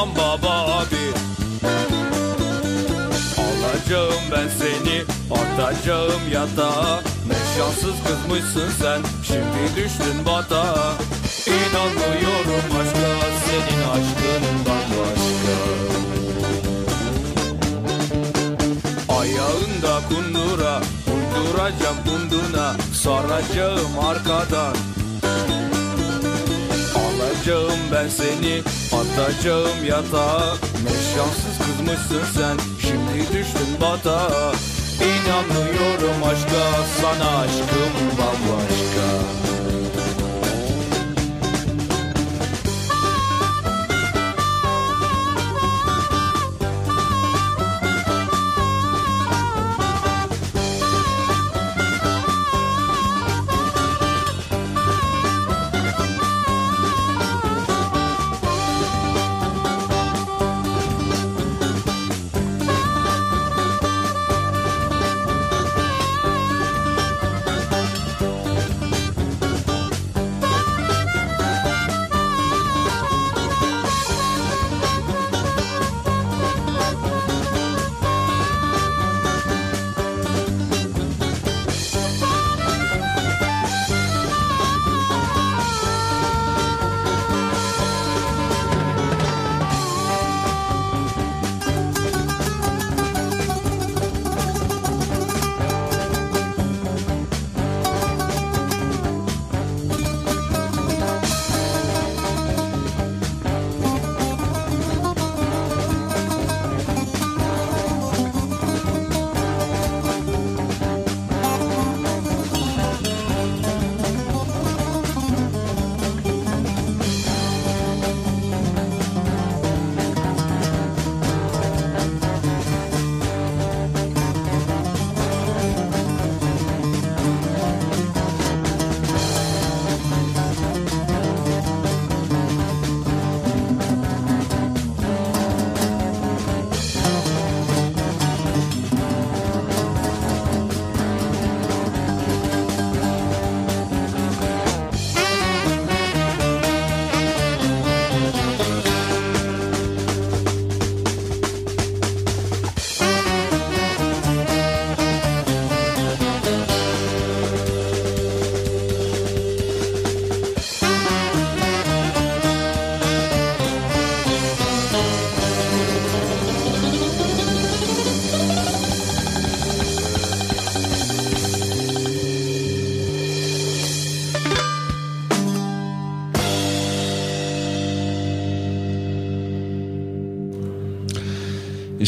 Anlamam baba abi. Alacağım ben seni Atacağım yatağa. Ne şanssız kızmışsın sen Şimdi düştün batağa İnanmıyorum aşka Senin aşkından başka Ayağında kundura Uyduracağım kunduna. Saracağım arkadan. Alacağım ben seni Atacağım yatağa Ne şanssız kızmışsın sen. Şimdi düştün batağa İnanmıyorum aşka. Sana aşkım bambaşka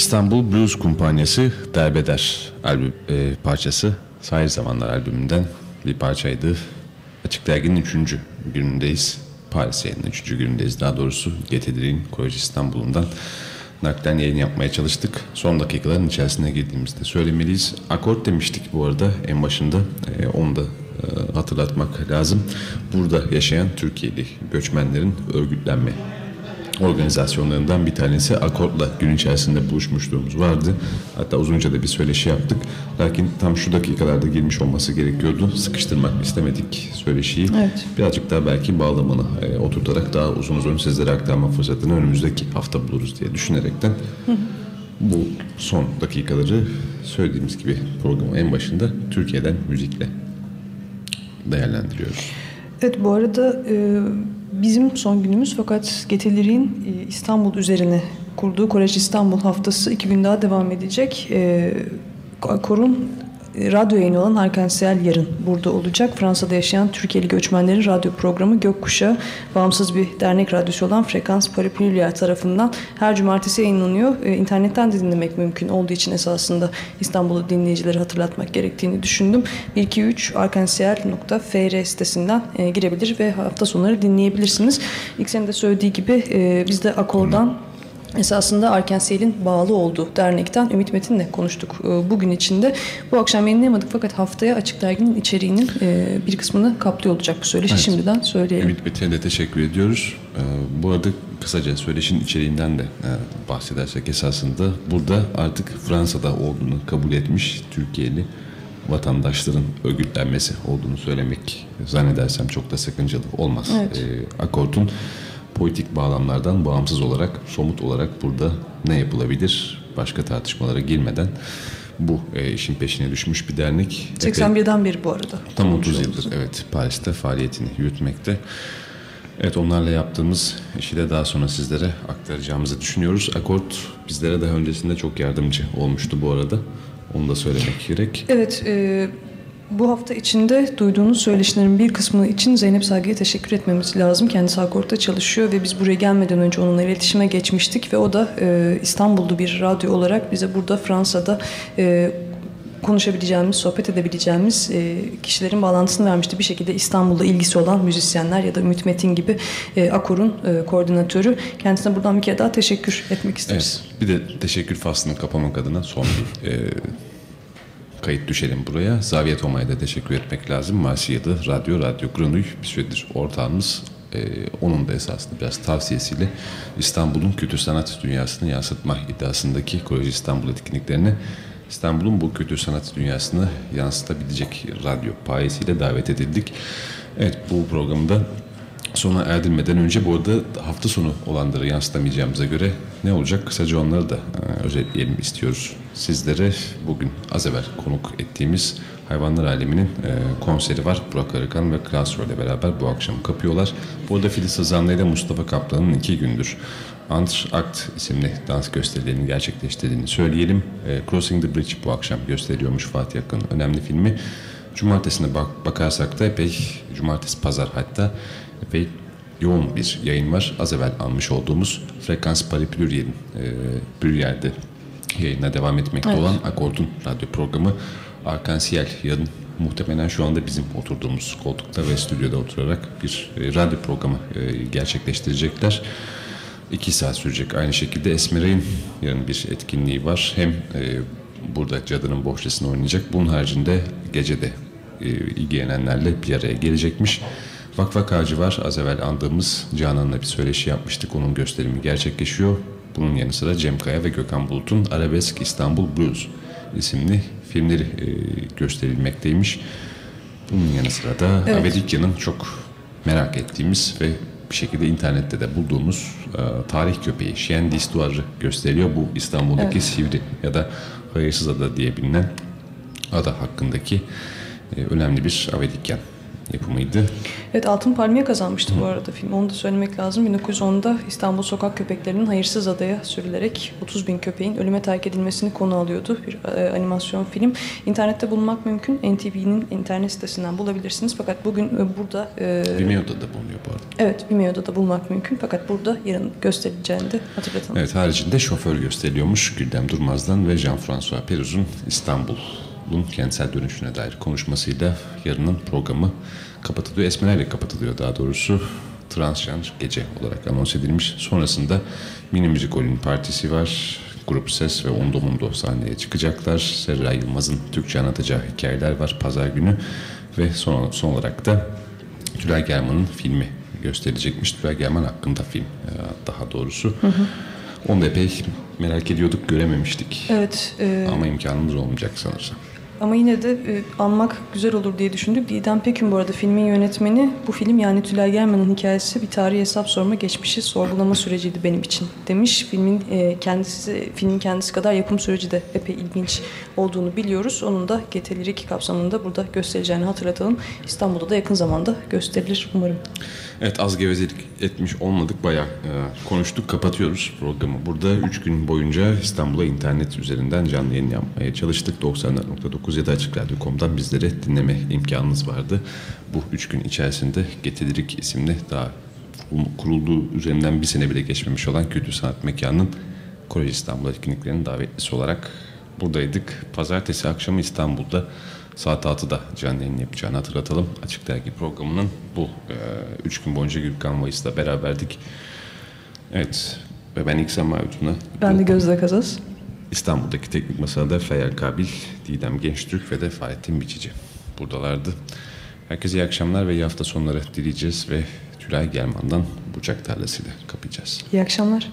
İstanbul Blues Kumpanyası Derbeder albüm, e, parçası Sahir Zamanlar albümünden bir parçaydı. Açık Dergi'nin 3. günündeyiz. Paris yayının 3. günündeyiz daha doğrusu. GTD'nin Kolej İstanbul'undan naklen yayın yapmaya çalıştık. Son dakikaların içerisine girdiğimizde söylemeliyiz. Akort demiştik bu arada en başında. E, onu da e, hatırlatmak lazım. Burada yaşayan Türkiye'li göçmenlerin örgütlenme organizasyonlarından bir tanesi Akort'la gün içerisinde buluşmuşluğumuz vardı. Hatta uzunca da bir söyleşi yaptık. Lakin tam şu dakikalarda girmiş olması gerekiyordu. Sıkıştırmak istemedik söyleşiyi. Evet. Birazcık daha belki bağlamını e, oturtarak daha uzun uzun sizlere aktarma fırsatını önümüzdeki hafta buluruz diye düşünerekten bu son dakikaları söylediğimiz gibi programın en başında Türkiye'den müzikle değerlendiriyoruz. Evet bu arada e, bizim son günümüz fakat Getelir'in e, İstanbul üzerine kurduğu Kolej İstanbul haftası iki gün daha devam edecek. E, Kor'un radyo yayını olan Arkansiyel yarın burada olacak. Fransa'da yaşayan Türkiye'li göçmenlerin radyo programı Gökkuşağı bağımsız bir dernek radyosu olan Frekans Paraplulia tarafından her cumartesi yayınlanıyor. E, de dinlemek mümkün olduğu için esasında İstanbul'u dinleyicileri hatırlatmak gerektiğini düşündüm. 123 arkansiyel.fr sitesinden e, girebilir ve hafta sonları dinleyebilirsiniz. İlk senin de söylediği gibi e, biz de Akor'dan Esasında Arkansiyel'in bağlı olduğu dernekten Ümit Metin'le konuştuk e, bugün içinde. Bu akşam yayınlayamadık fakat haftaya Açık Dergi'nin içeriğinin e, bir kısmını kaplıyor olacak bu söyleşi. Evet. Şimdiden söyleyelim. Ümit Metin'e de teşekkür ediyoruz. Ee, bu arada kısaca söyleşinin içeriğinden de e, bahsedersek esasında burada artık Fransa'da olduğunu kabul etmiş Türkiye'li vatandaşların örgütlenmesi olduğunu söylemek zannedersem çok da sakıncalı olmaz. Evet. Ee, Akort'un politik bağlamlardan bağımsız olarak, somut olarak burada ne yapılabilir başka tartışmalara girmeden bu e, işin peşine düşmüş bir dernek. Epey- 81'den beri bu arada. Tam 30 yıldır evet Paris'te faaliyetini yürütmekte. Evet onlarla yaptığımız işi de daha sonra sizlere aktaracağımızı düşünüyoruz. Akort bizlere daha öncesinde çok yardımcı olmuştu bu arada. Onu da söylemek gerek. Evet, e, bu hafta içinde duyduğunuz söyleşilerin bir kısmı için Zeynep Sagi'ye teşekkür etmemiz lazım. Kendisi Akort'ta çalışıyor ve biz buraya gelmeden önce onunla iletişime geçmiştik ve o da e, İstanbul'da bir radyo olarak bize burada Fransa'da e, konuşabileceğimiz, sohbet edebileceğimiz e, kişilerin bağlantısını vermişti. Bir şekilde İstanbul'da ilgisi olan müzisyenler ya da Ümit Metin gibi e, Akor'un e, koordinatörü. Kendisine buradan bir kere daha teşekkür etmek isteriz. Evet, bir de teşekkür faslını kapamak adına son bir e, kayıt düşelim buraya. Zaviye Toma'ya da teşekkür etmek lazım. Marsilya'da Radyo, Radyo Grenouille bir süredir ortağımız. E, onun da esasında biraz tavsiyesiyle İstanbul'un kültür sanat dünyasını yansıtma iddiasındaki Kolej İstanbul etkinliklerine İstanbul'un bu kültür sanat dünyasını yansıtabilecek radyo payesiyle davet edildik. Evet bu programda sona erdirmeden önce bu arada hafta sonu olanları yansıtamayacağımıza göre ne olacak kısaca onları da e, özetleyelim istiyoruz. Sizlere bugün az evvel konuk ettiğimiz Hayvanlar Alemi'nin e, konseri var. Burak Arıkan ve Klasro ile beraber bu akşam kapıyorlar. Bu arada Filiz Sazanlı ile Mustafa Kaplan'ın iki gündür Antr Act isimli dans gösterilerini gerçekleştirdiğini söyleyelim. E, Crossing the Bridge bu akşam gösteriyormuş Fatih Akın'ın önemli filmi. Cumartesine bak, bakarsak da epey, cumartesi pazar hatta epey yoğun bir yayın var. Az evvel almış olduğumuz Frekans Paris Pluriel'in e, Pluriel'de yayına devam etmekte Evet. olan Akord'un radyo programı Arkansiyel yarın muhtemelen şu anda bizim oturduğumuz koltukta ve stüdyoda oturarak bir e, radyo programı e, gerçekleştirecekler. İki saat sürecek. Aynı şekilde Esmeray'ın yarın bir etkinliği var. Hem e, burada Cadı'nın bohçasını oynayacak. Bunun haricinde gecede e, ilgilenenlerle bir araya gelecekmiş. Vakvak Ağacı var. Az evvel andığımız Canan'la bir söyleşi yapmıştık. Onun gösterimi gerçekleşiyor. Bunun yanı sıra Cem Kaya ve Gökhan Bulut'un Arabesk İstanbul Blues isimli filmleri e, gösterilmekteymiş. Bunun yanı sıra da Evet. Avedikya'nın çok merak ettiğimiz ve bir şekilde internette de bulduğumuz e, tarih köpeği Şien d'Histoire'ı gösteriyor. Bu İstanbul'daki Evet. Sivri ya da Hayırsız Ada diye bilinen ada hakkındaki e, önemli bir Avedikyan yapımıydı. Evet Altın Palmiye kazanmıştı bu arada film. Onu da söylemek lazım. 1910'da İstanbul sokak köpeklerinin hayırsız adaya sürülerek 30 bin köpeğin ölüme terk edilmesini konu alıyordu. Bir e, animasyon film. İnternette bulmak mümkün. NTV'nin internet sitesinden bulabilirsiniz. Fakat bugün e, burada... E, Vimeo'da da bulunuyor bu arada. Evet Vimeo'da da bulmak mümkün. Fakat burada yarın gösterileceğini de hatırlatalım. Evet haricinde şoför gösteriliyormuş Güldem Durmaz'dan ve Jean-François Peruz'un İstanbul'un kentsel dönüşüne dair konuşmasıyla yarının programı kapatılıyor. Esmerayla kapatılıyor daha doğrusu. Transjender gece olarak anons edilmiş. Sonrasında mini müzikolün partisi var. Grup Ses ve Ondo Mundo sahneye çıkacaklar. Serra Yılmaz'ın Türkçe anlatacağı hikayeler var pazar günü. Ve son, son olarak da Tülay German'ın filmi gösterilecekmiş. Tülay German hakkında film e, daha doğrusu. Hı hı. Onu da epey merak ediyorduk, görememiştik. Evet. e, Ama imkanımız olmayacak sanırsam. Ama yine de e, anmak güzel olur diye düşündük. Didem Pekün bu arada filmin yönetmeni. Bu film yani Tülay German'ın hikayesi bir tarihi hesap sorma geçmişi sorgulama süreciydi benim için demiş. Filmin e, kendisi filmin kendisi kadar yapım süreci de epey ilginç olduğunu biliyoruz. Onun da Getelirik kapsamında burada göstereceğini hatırlatalım. İstanbul'da da yakın zamanda gösterilir umarım. Evet az gevezelik etmiş olmadık. Bayağı e, konuştuk. Kapatıyoruz programı. Burada 3 gün boyunca İstanbul'a internet üzerinden canlı yayın yapmaya çalıştık. 94.9 ya da Açıkradyo.com'dan bizlere dinleme imkanınız vardı. Bu 3 gün içerisinde Getelirik isimli daha kurulduğu üzerinden bir sene bile geçmemiş olan kültür sanat mekanının Kolej İstanbul etkinliklerinin davetlisi olarak buradaydık. Pazartesi akşamı İstanbul'da saat 6'da canlı yayın yapacağını hatırlatalım. Açık Dergi programının bu 3 gün boyunca Gürkan Vayıs'la beraberdik. Evet ve ben İksan Mavut'una Ben de Gözde Kazas. İstanbul'daki teknik masada Feyyal Kabil, Didem Gençtürk ve de Fahrettin Biçici buradalardı. Herkese iyi akşamlar ve iyi hafta sonları dileyeceğiz ve Tülay German'dan Bucak Tarlası'yla kapayacağız. İyi akşamlar.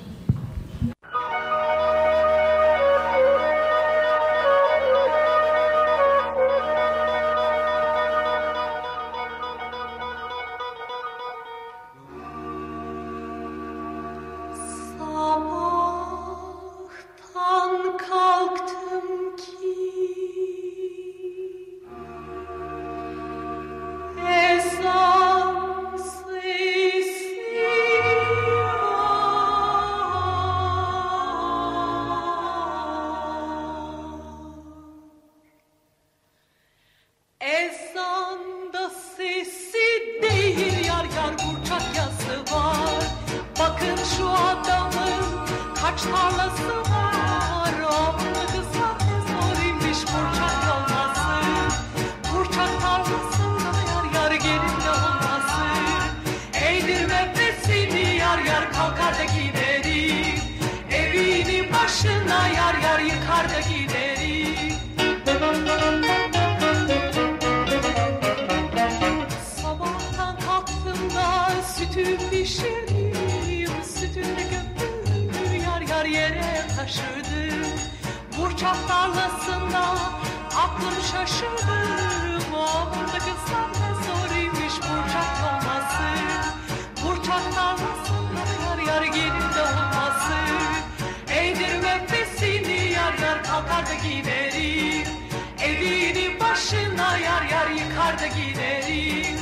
Burçak tarlasında aklım şaşırdım Orada kızlar ne zoruymuş burçak olması. Burçak tarlasında yar yar gelin de olması. Eğdirmek besini yar yar kalkar da giderim. Evini başına yar yar yıkar da giderim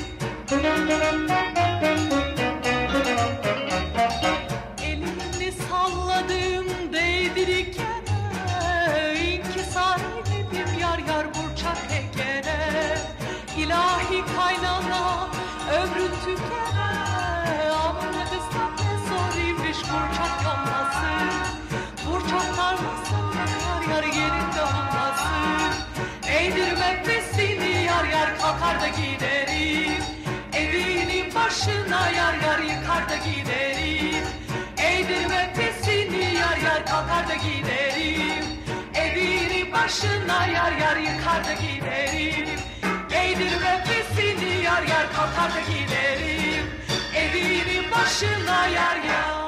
kalkar da giderim. Evinin başına yar yar yıkar da giderim. Eğdirmek besini yar yar kalkar da giderim. Evinin başına yar yar yıkar da giderim. Eğdirmek besini yar yar kalkar da giderim. Evinin başına yar yar